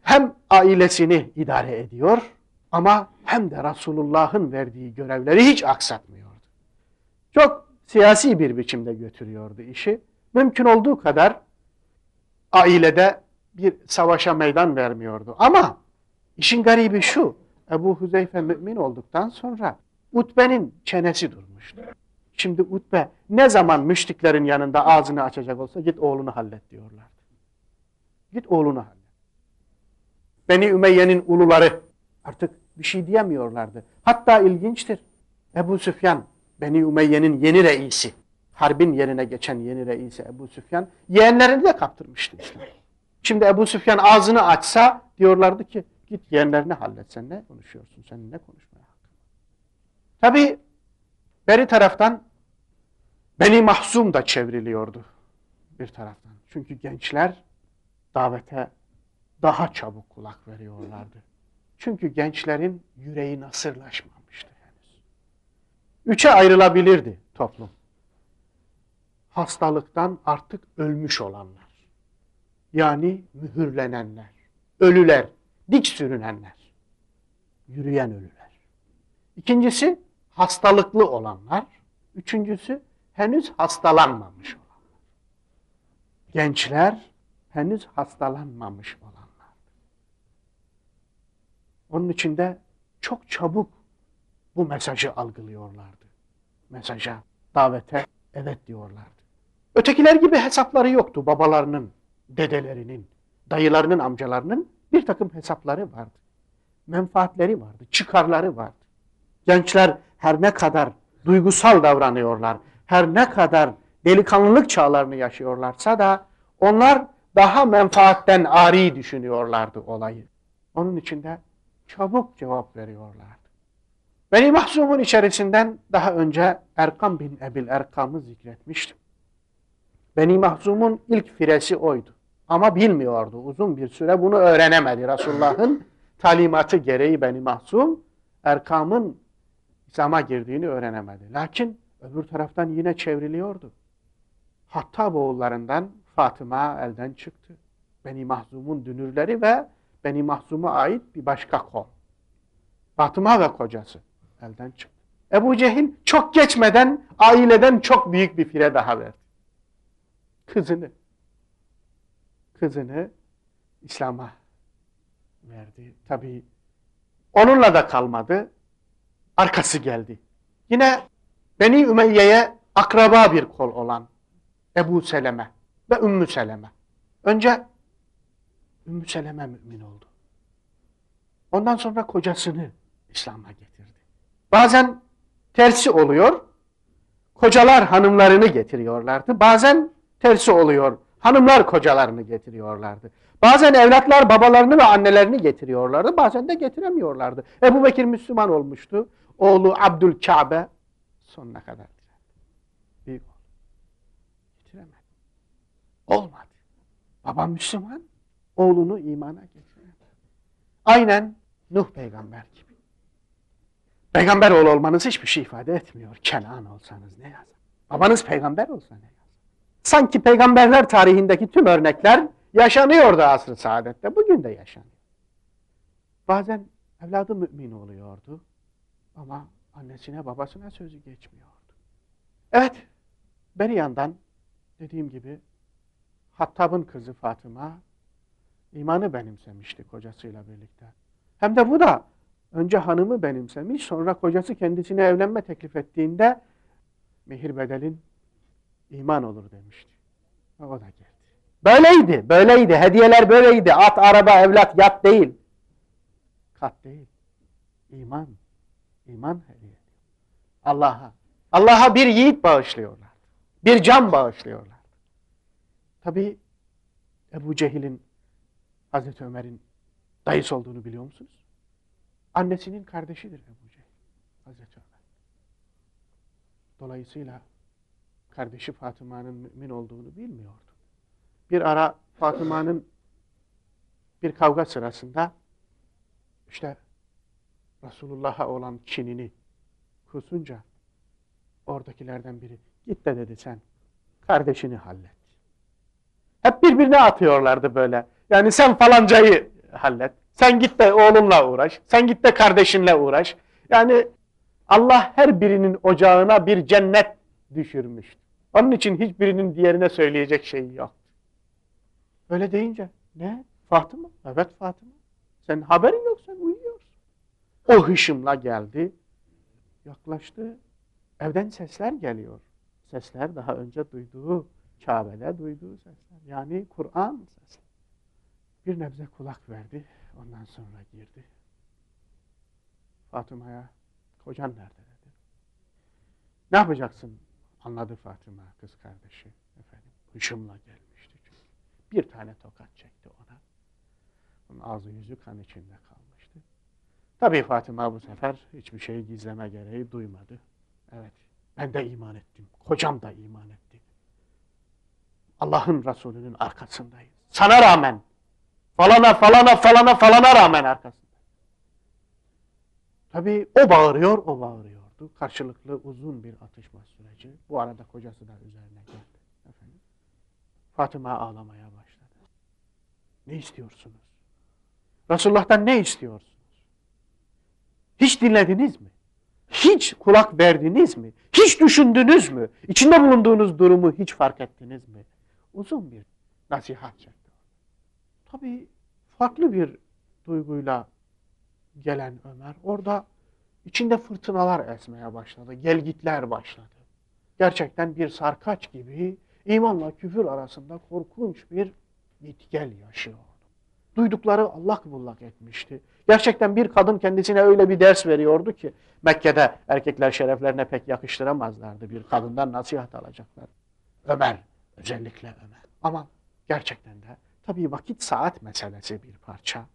Hem ailesini idare ediyor ama hem de Resulullah'ın verdiği görevleri hiç aksatmıyordu. Çok siyasi bir biçimde götürüyordu işi. Mümkün olduğu kadar ailede bir savaşa meydan vermiyordu. Ama işin garibi şu, Ebu Huzeyfe mümin olduktan sonra Utbe'nin çenesi durmuştu. Şimdi Utbe ne zaman müşriklerin yanında ağzını açacak olsa git oğlunu hallet diyorlardı. Git oğlunu hallet. Beni Ümeyye'nin uluları artık bir şey diyemiyorlardı. Hatta ilginçtir. Ebu Süfyan, Beni Ümeyye'nin yeni reisi, harbin yerine geçen yeni reisi Ebu Süfyan, yeğenlerini de kaptırmıştı İslam. Şimdi Ebu Süfyan ağzını açsa diyorlardı ki git yeğenlerini hallet sen ne konuşuyorsun, sen ne konuşmaya hakkın Tabi beri taraftan Beni Mahzum da çevriliyordu bir taraftan. Çünkü gençler davete daha çabuk kulak veriyorlardı. Çünkü gençlerin yüreği nasırlaşmamıştı henüz. Üçe ayrılabilirdi toplum. Hastalıktan artık ölmüş olanlar. Yani mühürlenenler, ölüler, dik sürünenler, yürüyen ölüler. İkincisi hastalıklı olanlar. Üçüncüsü henüz hastalanmamış olanlar. Gençler henüz hastalanmamış olanlar. Onun için de çok çabuk bu mesajı algılıyorlardı. Mesaja, davete evet diyorlardı. Ötekiler gibi hesapları yoktu babalarının, dedelerinin, dayılarının, amcalarının bir takım hesapları vardı. Menfaatleri vardı, çıkarları vardı. Gençler her ne kadar duygusal davranıyorlar, her ne kadar delikanlılık çağlarını yaşıyorlarsa da onlar daha menfaatten ari düşünüyorlardı olayı. Onun için de çabuk cevap veriyorlardı. Beni Mahzum'un içerisinden daha önce Erkam bin Ebil Erkam'ı zikretmiştim. Beni Mahzum'un ilk firesi oydu. Ama bilmiyordu. Uzun bir süre bunu öğrenemedi. Resulullah'ın <laughs> talimatı gereği Beni Mahzum Erkam'ın İslam'a girdiğini öğrenemedi. Lakin öbür taraftan yine çevriliyordu. Hattab oğullarından Fatıma elden çıktı. Beni Mahzum'un dünürleri ve Beni Mahzum'a ait bir başka kol. Fatıma ve kocası elden çıktı. Ebu Cehil çok geçmeden aileden çok büyük bir fire daha verdi. Kızını. Kızını İslam'a verdi. Tabii onunla da kalmadı. Arkası geldi. Yine Beni Ümeyye'ye akraba bir kol olan Ebu Seleme ve Ümmü Seleme. Önce Ümmü Seleme mümin oldu. Ondan sonra kocasını İslam'a getirdi. Bazen tersi oluyor. Kocalar hanımlarını getiriyorlardı. Bazen tersi oluyor. Hanımlar kocalarını getiriyorlardı. Bazen evlatlar babalarını ve annelerini getiriyorlardı. Bazen de getiremiyorlardı. Ebu Bekir Müslüman olmuştu. Oğlu Abdülkabe sonuna kadar Büyük oldu. Getiremedi. Olmadı. Baba Müslüman, oğlunu imana getiremedi. Aynen Nuh peygamber gibi. Peygamber oğlu olmanız hiçbir şey ifade etmiyor. Kenan olsanız ne yazar? Babanız peygamber olsa ne yazar? Sanki peygamberler tarihindeki tüm örnekler yaşanıyordu asr-ı saadette. Bugün de yaşanıyor. Bazen evladı mümin oluyordu ama annesine babasına sözü geçmiyordu. Evet, bir yandan dediğim gibi Hattab'ın kızı Fatıma imanı benimsemişti kocasıyla birlikte. Hem de bu da önce hanımı benimsemiş, sonra kocası kendisine evlenme teklif ettiğinde mehir bedelin iman olur demişti. O da geldi. Böyleydi, böyleydi. Hediyeler böyleydi. At, araba, evlat, yat değil. Kat değil. İman. İman hediye. Allah'a. Allah'a bir yiğit bağışlıyorlar. Bir can bağışlıyorlar. Tabi Ebu Cehil'in Hazreti Ömer'in dayısı olduğunu biliyor musunuz? Annesinin kardeşidir Ebu Cehil. Hazreti Ömer. Dolayısıyla kardeşi Fatıma'nın mümin olduğunu bilmiyordu. Bir ara Fatıma'nın bir kavga sırasında işte Resulullah'a olan kinini kusunca oradakilerden biri git de dedi sen kardeşini hallet. Hep birbirine atıyorlardı böyle. Yani sen falancayı hallet. Sen git de oğlunla uğraş. Sen git de kardeşinle uğraş. Yani Allah her birinin ocağına bir cennet düşürmüş. Onun için hiçbirinin diğerine söyleyecek şeyi yok. Öyle deyince ne? Fatıma? Evet Fatıma. Sen haberin yok sen uyuyorsun. O hışımla geldi. Yaklaştı. Evden sesler geliyor. Sesler daha önce duyduğu, Kabe'de duyduğu sesler. Yani Kur'an sesler. Bir nebze kulak verdi. Ondan sonra girdi. Fatıma'ya kocan nerede dedi. Ne yapacaksın? Anladı Fatıma kız kardeşi. Efendim, hışımla gelmişti çünkü. Bir tane tokat çekti ona. Onun ağzı yüzü kan içinde kalmıştı. Tabii Fatıma bu sefer hiçbir şeyi gizleme gereği duymadı. Evet, ben de iman ettim. Kocam da iman etti. Allah'ın Resulü'nün arkasındayız. Sana rağmen Falana falana falana falana rağmen arkasında. Tabii o bağırıyor, o bağırıyordu. Karşılıklı uzun bir atışma süreci. Bu arada kocası da üzerine geldi. Efendim. Fatıma ağlamaya başladı. Ne istiyorsunuz? Resulullah'tan ne istiyorsunuz? Hiç dinlediniz mi? Hiç kulak verdiniz mi? Hiç düşündünüz mü? İçinde bulunduğunuz durumu hiç fark ettiniz mi? Uzun bir nasihat çekti. Tabii farklı bir duyguyla gelen Ömer orada içinde fırtınalar esmeye başladı. Gelgitler başladı. Gerçekten bir sarkaç gibi imanla küfür arasında korkunç bir gitgel yaşıyordu. Duydukları allak bullak etmişti. Gerçekten bir kadın kendisine öyle bir ders veriyordu ki Mekke'de erkekler şereflerine pek yakıştıramazlardı bir kadından nasihat alacaklar. Ömer, özellikle Ömer. Ama gerçekten de tabii vakit saat meselesi bir parça.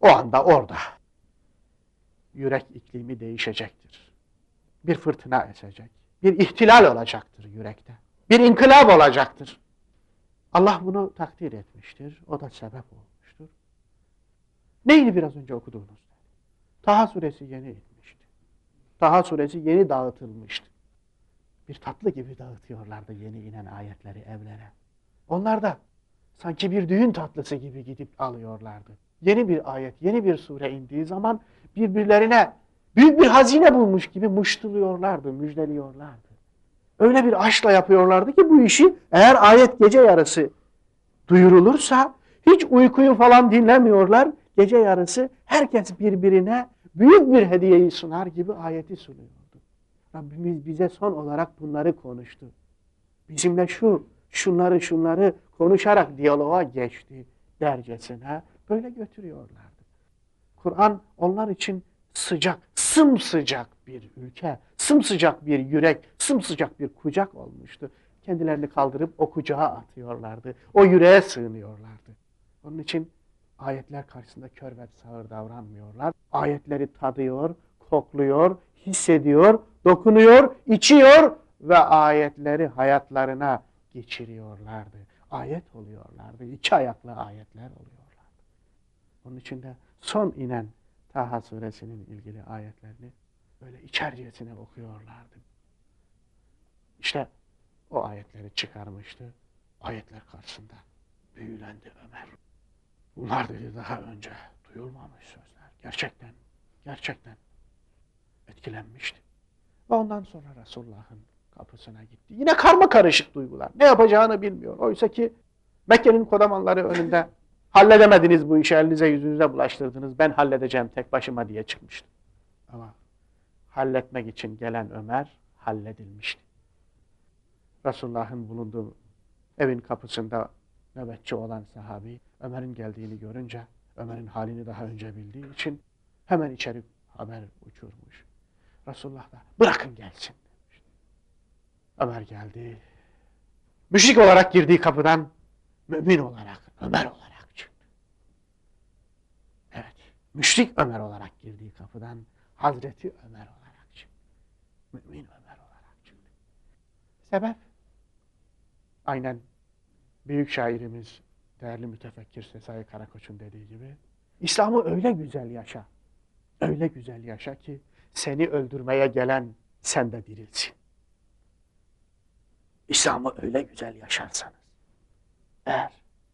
O anda orada yürek iklimi değişecektir. Bir fırtına esecek. Bir ihtilal olacaktır yürekte. Bir inkılap olacaktır. Allah bunu takdir etmiştir. O da sebep olmuştur. Neydi biraz önce okuduğunuz? Taha suresi yeni inmişti. Taha suresi yeni dağıtılmıştı. Bir tatlı gibi dağıtıyorlardı yeni inen ayetleri evlere. Onlar da sanki bir düğün tatlısı gibi gidip alıyorlardı. Yeni bir ayet, yeni bir sure indiği zaman birbirlerine büyük bir hazine bulmuş gibi muştuluyorlardı, müjdeliyorlardı. Öyle bir aşkla yapıyorlardı ki bu işi eğer ayet gece yarısı duyurulursa hiç uykuyu falan dinlemiyorlar. Gece yarısı herkes birbirine büyük bir hediyeyi sunar gibi ayeti sunuyordu. Rabbimiz bize son olarak bunları konuştu. Bizimle şu, şunları şunları konuşarak diyaloğa geçti dercesine böyle götürüyorlardı. Kur'an onlar için sıcak, sımsıcak bir ülke, sımsıcak bir yürek, sımsıcak bir kucak olmuştu. Kendilerini kaldırıp o kucağa atıyorlardı. O yüreğe sığınıyorlardı. Onun için ayetler karşısında kör ve sağır davranmıyorlar. Ayetleri tadıyor, kokluyor, hissediyor, dokunuyor, içiyor ve ayetleri hayatlarına geçiriyorlardı. Ayet oluyorlardı. İki ayaklı ayetler oluyorlardı. Onun için de son inen Taha suresinin ilgili ayetlerini böyle içercesine okuyorlardı. İşte o ayetleri çıkarmıştı. Ayetler karşısında büyülendi Ömer. Bunlar dedi daha önce duyulmamış sözler. Gerçekten, gerçekten etkilenmişti. Ve ondan sonra Resulullah'ın kapısına gitti. Yine karma karışık duygular. Ne yapacağını bilmiyor. Oysa ki Mekke'nin kodamanları önünde <laughs> halledemediniz bu işi elinize yüzünüze bulaştırdınız. Ben halledeceğim tek başıma diye çıkmıştı. Ama halletmek için gelen Ömer halledilmişti. Resulullah'ın bulunduğu evin kapısında nöbetçi olan sahabi Ömer'in geldiğini görünce Ömer'in halini daha önce bildiği için hemen içeri haber uçurmuş. Resulullah da bırakın gelsin. Ömer geldi. Müşrik olarak girdiği kapıdan mümin olarak, Ömer olarak çıktı. Evet, müşrik Ömer olarak girdiği kapıdan Hazreti Ömer olarak çıktı. Mümin Ömer olarak çıktı. Sebep? Aynen büyük şairimiz, değerli mütefekkir Sezai Karakoç'un dediği gibi, İslam'ı öyle güzel yaşa, öyle güzel yaşa ki seni öldürmeye gelen sen de dirilsin. İslam'ı öyle güzel yaşarsanız, eğer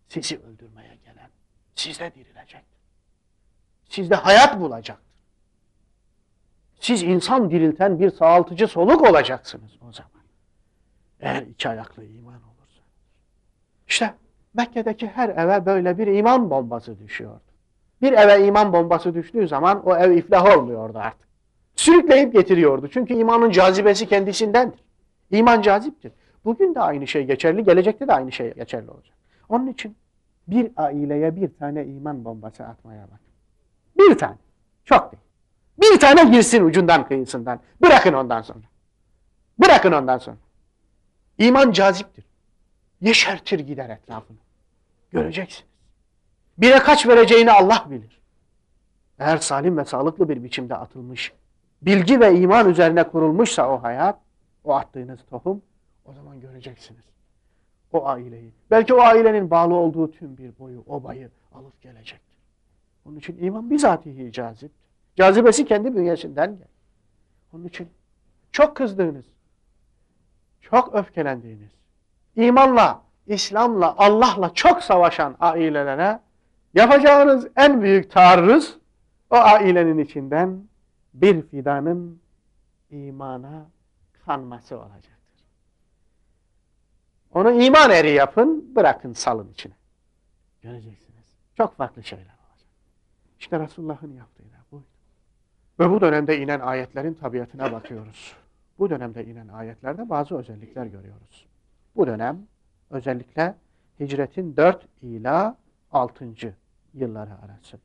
sizi öldürmeye gelen sizde dirilecektir. Sizde hayat bulacaktır. Siz insan dirilten bir sağaltıcı soluk olacaksınız o zaman. Eğer iki ayaklı iman olursa. İşte Mekke'deki her eve böyle bir iman bombası düşüyordu. Bir eve iman bombası düştüğü zaman o ev iflah olmuyordu artık. Sürükleyip getiriyordu. Çünkü imanın cazibesi kendisindendir. İman caziptir. Bugün de aynı şey geçerli, gelecekte de aynı şey geçerli olacak. Onun için bir aileye bir tane iman bombası atmaya bak. Bir tane. Çok değil. Bir tane girsin ucundan kıyısından. Bırakın ondan sonra. Bırakın ondan sonra. İman caziptir. Yeşertir gider etrafını. Göreceksiniz. Bire kaç vereceğini Allah bilir. Eğer salim ve sağlıklı bir biçimde atılmış, bilgi ve iman üzerine kurulmuşsa o hayat, o attığınız tohum, o zaman göreceksiniz. O aileyi, belki o ailenin bağlı olduğu tüm bir boyu, obayı alıp gelecektir. Onun için iman bizatihi caziptir. Cazibesi kendi bünyesinden gel. Onun için çok kızdığınız, çok öfkelendiğiniz, imanla, İslam'la, Allah'la çok savaşan ailelere yapacağınız en büyük taarruz o ailenin içinden bir fidanın imana kanması olacaktır. Onu iman eri yapın, bırakın salın içine. Göreceksiniz. Çok farklı şeyler olacak. İşte Resulullah'ın yaptığı da buydu. Ve bu dönemde inen ayetlerin tabiatına bakıyoruz. Bu dönemde inen ayetlerde bazı özellikler görüyoruz. Bu dönem özellikle hicretin 4 ila 6. yılları arası.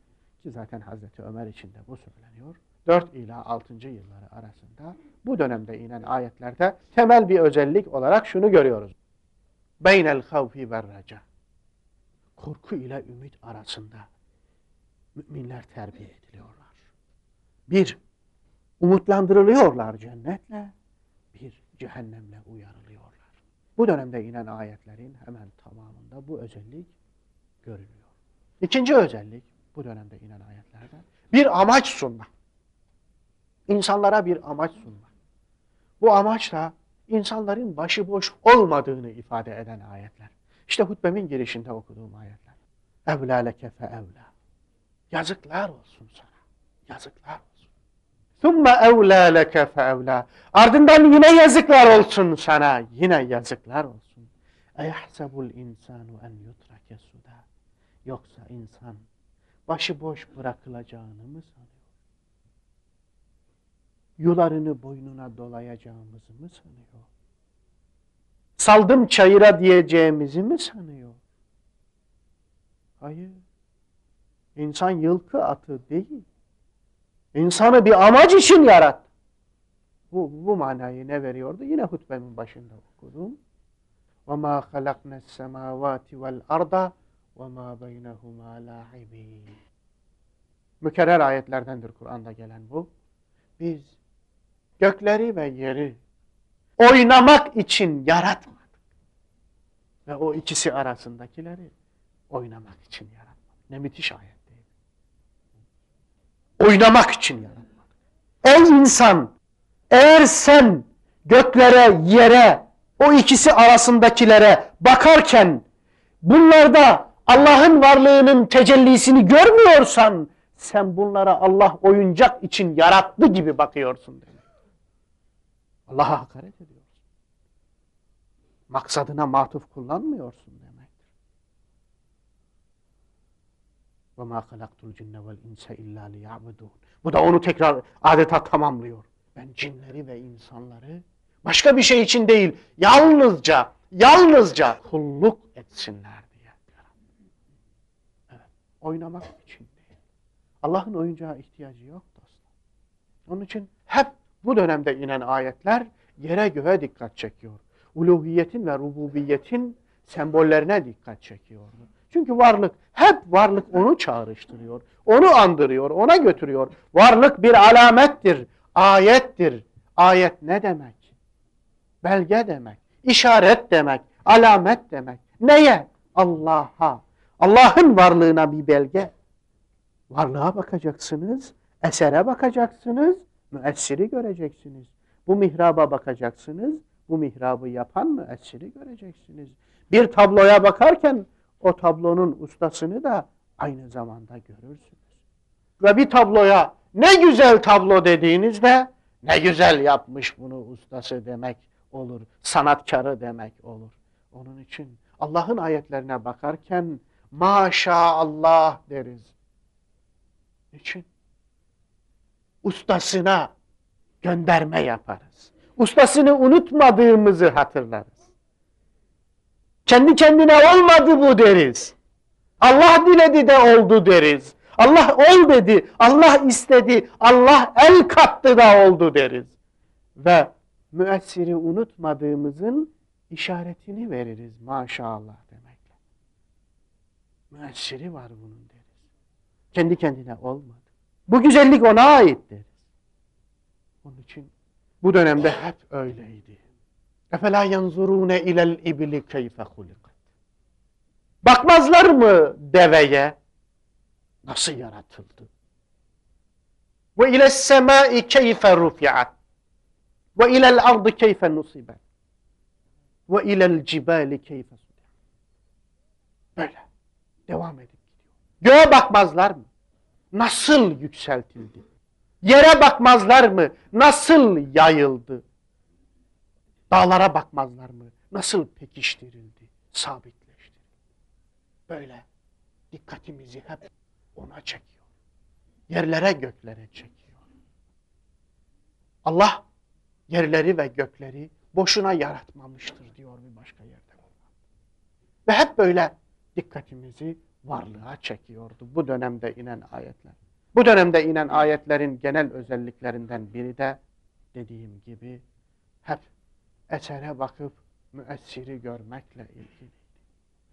Ki zaten Hazreti Ömer için de bu söyleniyor. 4 ila 6. yılları arasında bu dönemde inen ayetlerde temel bir özellik olarak şunu görüyoruz. Beynel havfi ve raca. Korku ile ümit arasında müminler terbiye ediliyorlar. Bir, umutlandırılıyorlar cennetle. Bir, cehennemle uyarılıyorlar. Bu dönemde inen ayetlerin hemen tamamında bu özellik görülüyor. İkinci özellik bu dönemde inen ayetlerde bir amaç sunma. İnsanlara bir amaç sunma. Bu amaç da insanların başıboş olmadığını ifade eden ayetler. İşte hutbemin girişinde okuduğum ayetler. Evlâ leke fe evlâ. Yazıklar olsun sana. Yazıklar olsun. Thumme evlâ leke fe evlâ. Ardından yine yazıklar olsun sana. Yine yazıklar olsun. Eyahsebul insanu en yutrake suda. Yoksa insan başıboş bırakılacağını mı sanıyor? Yularını boynuna dolayacağımızı mı sanıyor? Saldım çayıra diyeceğimizi mi sanıyor? Hayır. İnsan yılkı atı değil. İnsanı bir amaç için yarattı. Bu, bu manayı ne veriyordu? Yine hutbemin başında okudum. وَمَا خَلَقْنَا السَّمَاوَاتِ وَالْأَرْضَ وَمَا بَيْنَهُمَا لَاعِبِينَ Mükerrer ayetlerdendir Kur'an'da gelen bu. Biz gökleri ve yeri oynamak için yaratmadık. Ve o ikisi arasındakileri oynamak için yaratmadık. Ne müthiş ayet değil. Oynamak için yaratmadık. Ey insan! Eğer sen göklere, yere, o ikisi arasındakilere bakarken bunlarda Allah'ın varlığının tecellisini görmüyorsan sen bunlara Allah oyuncak için yarattı gibi bakıyorsun demek. Allah'a hakaret ediyorsun. Maksadına matuf kullanmıyorsun demektir. Ve ma halaktul cinne vel insa illa. Bu da onu tekrar adeta tamamlıyor. Ben cinleri ve insanları başka bir şey için değil, yalnızca, yalnızca kulluk etsinler diye. Evet, oynamak için değil. Allah'ın oyuncağa ihtiyacı yok dostlar. Onun için hep bu dönemde inen ayetler yere göğe dikkat çekiyor. Uluhiyetin ve rububiyetin sembollerine dikkat çekiyordu. Çünkü varlık, hep varlık onu çağrıştırıyor, onu andırıyor, ona götürüyor. Varlık bir alamettir, ayettir. Ayet ne demek? Belge demek, işaret demek, alamet demek. Neye? Allah'a. Allah'ın varlığına bir belge. Varlığa bakacaksınız, esere bakacaksınız, müessiri göreceksiniz. Bu mihraba bakacaksınız, bu mihrabı yapan müessiri göreceksiniz. Bir tabloya bakarken o tablonun ustasını da aynı zamanda görürsünüz. Ve bir tabloya ne güzel tablo dediğinizde ne güzel yapmış bunu ustası demek olur. Sanatkarı demek olur. Onun için Allah'ın ayetlerine bakarken maşallah deriz. Niçin? Ustasına gönderme yaparız. Ustasını unutmadığımızı hatırlarız. Kendi kendine olmadı bu deriz. Allah diledi de oldu deriz. Allah ol dedi, Allah istedi, Allah el kattı da oldu deriz. Ve müessiri unutmadığımızın işaretini veririz maşallah demekle. Müessiri var bunun deriz. Kendi kendine olmadı. Bu güzellik ona ait deriz. Onun için bu dönemde hep öyleydi. Efela yanzurune ilel ibli keyfe hulikat. Bakmazlar mı deveye? Nasıl yaratıldı? Ve ile semai keyfe rufiat. Ve ilel ardı keyfe nusibet. Ve ilel cibali keyfe Böyle. Devam edip gidiyor. Göğe bakmazlar mı? Nasıl yükseltildi? Yere bakmazlar mı? Nasıl yayıldı? Dağlara bakmazlar mı? Nasıl pekiştirildi, sabitleştirildi? Böyle dikkatimizi hep ona çekiyor. Yerlere göklere çekiyor. Allah yerleri ve gökleri boşuna yaratmamıştır diyor bir başka yerde. Ve hep böyle dikkatimizi varlığa çekiyordu bu dönemde inen ayetler. Bu dönemde inen ayetlerin genel özelliklerinden biri de dediğim gibi hep esere bakıp müessiri görmekle ilgili.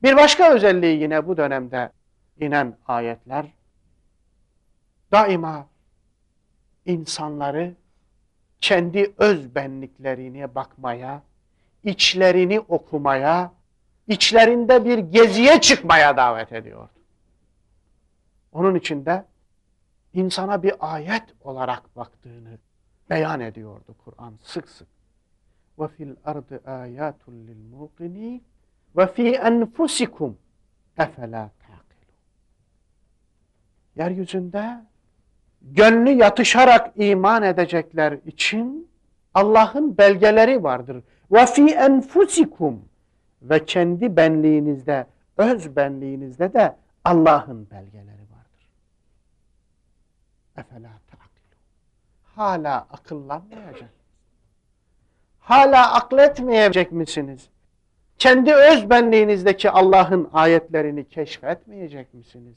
Bir başka özelliği yine bu dönemde inen ayetler daima insanları kendi öz benliklerine bakmaya, içlerini okumaya, içlerinde bir geziye çıkmaya davet ediyordu. Onun için de insana bir ayet olarak baktığını beyan ediyordu Kur'an sık sık. Ve fil ardı ayatul lil muqinin ve fi enfusikum efela taqilu. Yeryüzünde gönlü yatışarak iman edecekler için Allah'ın belgeleri vardır. Ve fi enfusikum ve kendi benliğinizde, öz benliğinizde de Allah'ın belgeleri vardır. Efela ta'kilu. Hala akıllanmayacak. Hala akletmeyecek misiniz? Kendi öz benliğinizdeki Allah'ın ayetlerini keşfetmeyecek misiniz?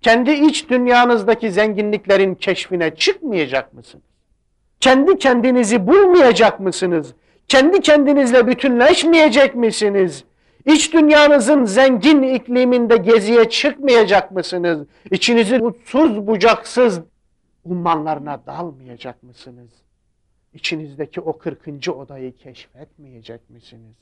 Kendi iç dünyanızdaki zenginliklerin keşfine çıkmayacak mısınız? Kendi kendinizi bulmayacak mısınız? Kendi kendinizle bütünleşmeyecek misiniz? İç dünyanızın zengin ikliminde geziye çıkmayacak mısınız? İçinizi mutsuz bucaksız ummanlarına dalmayacak mısınız? İçinizdeki o kırkıncı odayı keşfetmeyecek misiniz?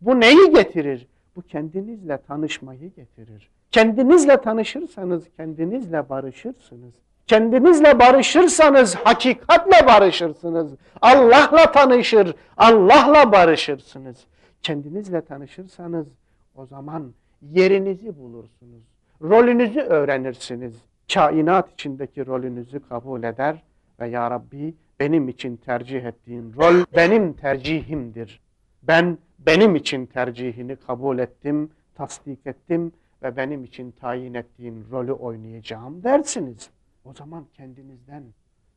Bu neyi getirir? Bu kendinizle tanışmayı getirir. Kendinizle tanışırsanız kendinizle barışırsınız. Kendinizle barışırsanız hakikatle barışırsınız. Allah'la tanışır, Allah'la barışırsınız. Kendinizle tanışırsanız o zaman yerinizi bulursunuz. Rolünüzü öğrenirsiniz. Kainat içindeki rolünüzü kabul eder ve Ya Rabbi benim için tercih ettiğin rol benim tercihimdir. Ben benim için tercihini kabul ettim, tasdik ettim ve benim için tayin ettiğin rolü oynayacağım dersiniz. O zaman kendinizden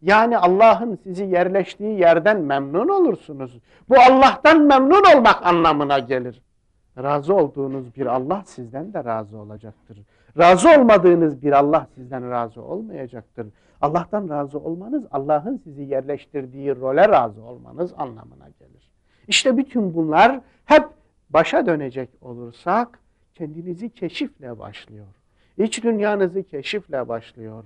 yani Allah'ın sizi yerleştiği yerden memnun olursunuz. Bu Allah'tan memnun olmak anlamına gelir. Razı olduğunuz bir Allah sizden de razı olacaktır. Razı olmadığınız bir Allah sizden razı olmayacaktır. Allah'tan razı olmanız Allah'ın sizi yerleştirdiği role razı olmanız anlamına gelir. İşte bütün bunlar hep başa dönecek olursak kendinizi keşifle başlıyor. İç dünyanızı keşifle başlıyor.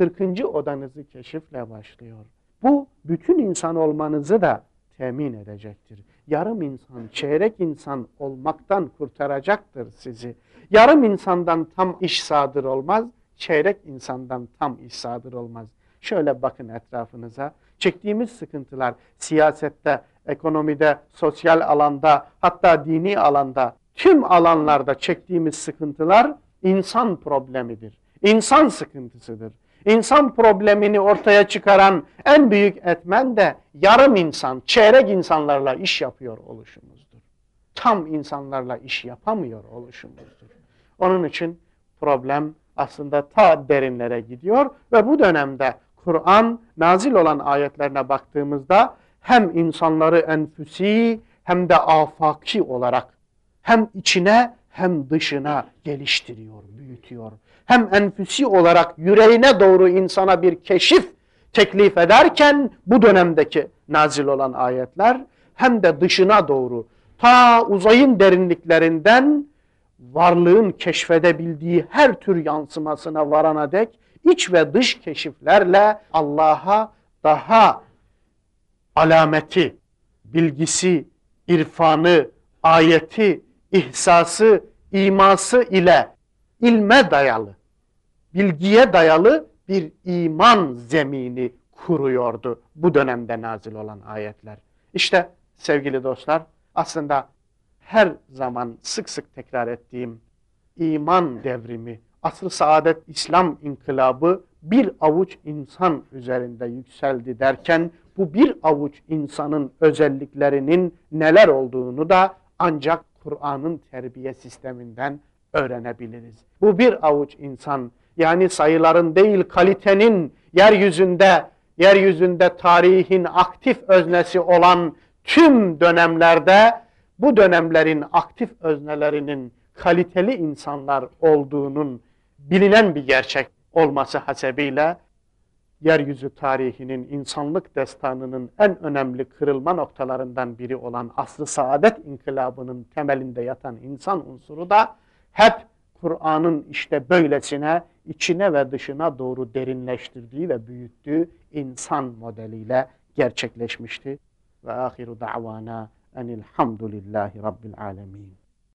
40. odanızı keşifle başlıyor. Bu bütün insan olmanızı da temin edecektir. Yarım insan, çeyrek insan olmaktan kurtaracaktır sizi. Yarım insandan tam iş sadır olmaz, çeyrek insandan tam iş sadır olmaz. Şöyle bakın etrafınıza. Çektiğimiz sıkıntılar siyasette, ekonomide, sosyal alanda, hatta dini alanda, tüm alanlarda çektiğimiz sıkıntılar insan problemidir. İnsan sıkıntısıdır. İnsan problemini ortaya çıkaran en büyük etmen de yarım insan, çeyrek insanlarla iş yapıyor oluşumuzdur. Tam insanlarla iş yapamıyor oluşumuzdur. Onun için problem aslında ta derinlere gidiyor ve bu dönemde Kur'an nazil olan ayetlerine baktığımızda hem insanları enfüsi hem de afaki olarak hem içine hem dışına geliştiriyor, büyütüyor. Hem enfüsi olarak yüreğine doğru insana bir keşif teklif ederken bu dönemdeki nazil olan ayetler hem de dışına doğru ta uzayın derinliklerinden varlığın keşfedebildiği her tür yansımasına varana dek iç ve dış keşiflerle Allah'a daha alameti, bilgisi, irfanı, ayeti, ihsası, iması ile ilme dayalı bilgiye dayalı bir iman zemini kuruyordu bu dönemde nazil olan ayetler. İşte sevgili dostlar aslında her zaman sık sık tekrar ettiğim iman devrimi, asr-ı saadet İslam inkılabı bir avuç insan üzerinde yükseldi derken bu bir avuç insanın özelliklerinin neler olduğunu da ancak Kur'an'ın terbiye sisteminden öğrenebiliriz. Bu bir avuç insan yani sayıların değil kalitenin yeryüzünde yeryüzünde tarihin aktif öznesi olan tüm dönemlerde bu dönemlerin aktif öznelerinin kaliteli insanlar olduğunun bilinen bir gerçek olması hasebiyle yeryüzü tarihinin insanlık destanının en önemli kırılma noktalarından biri olan asr-ı saadet inkılabının temelinde yatan insan unsuru da hep Kur'an'ın işte böylesine içine ve dışına doğru derinleştirdiği ve büyüttüğü insan modeliyle gerçekleşmişti. Ve ahiru da'vana enilhamdülillahi rabbil alemin.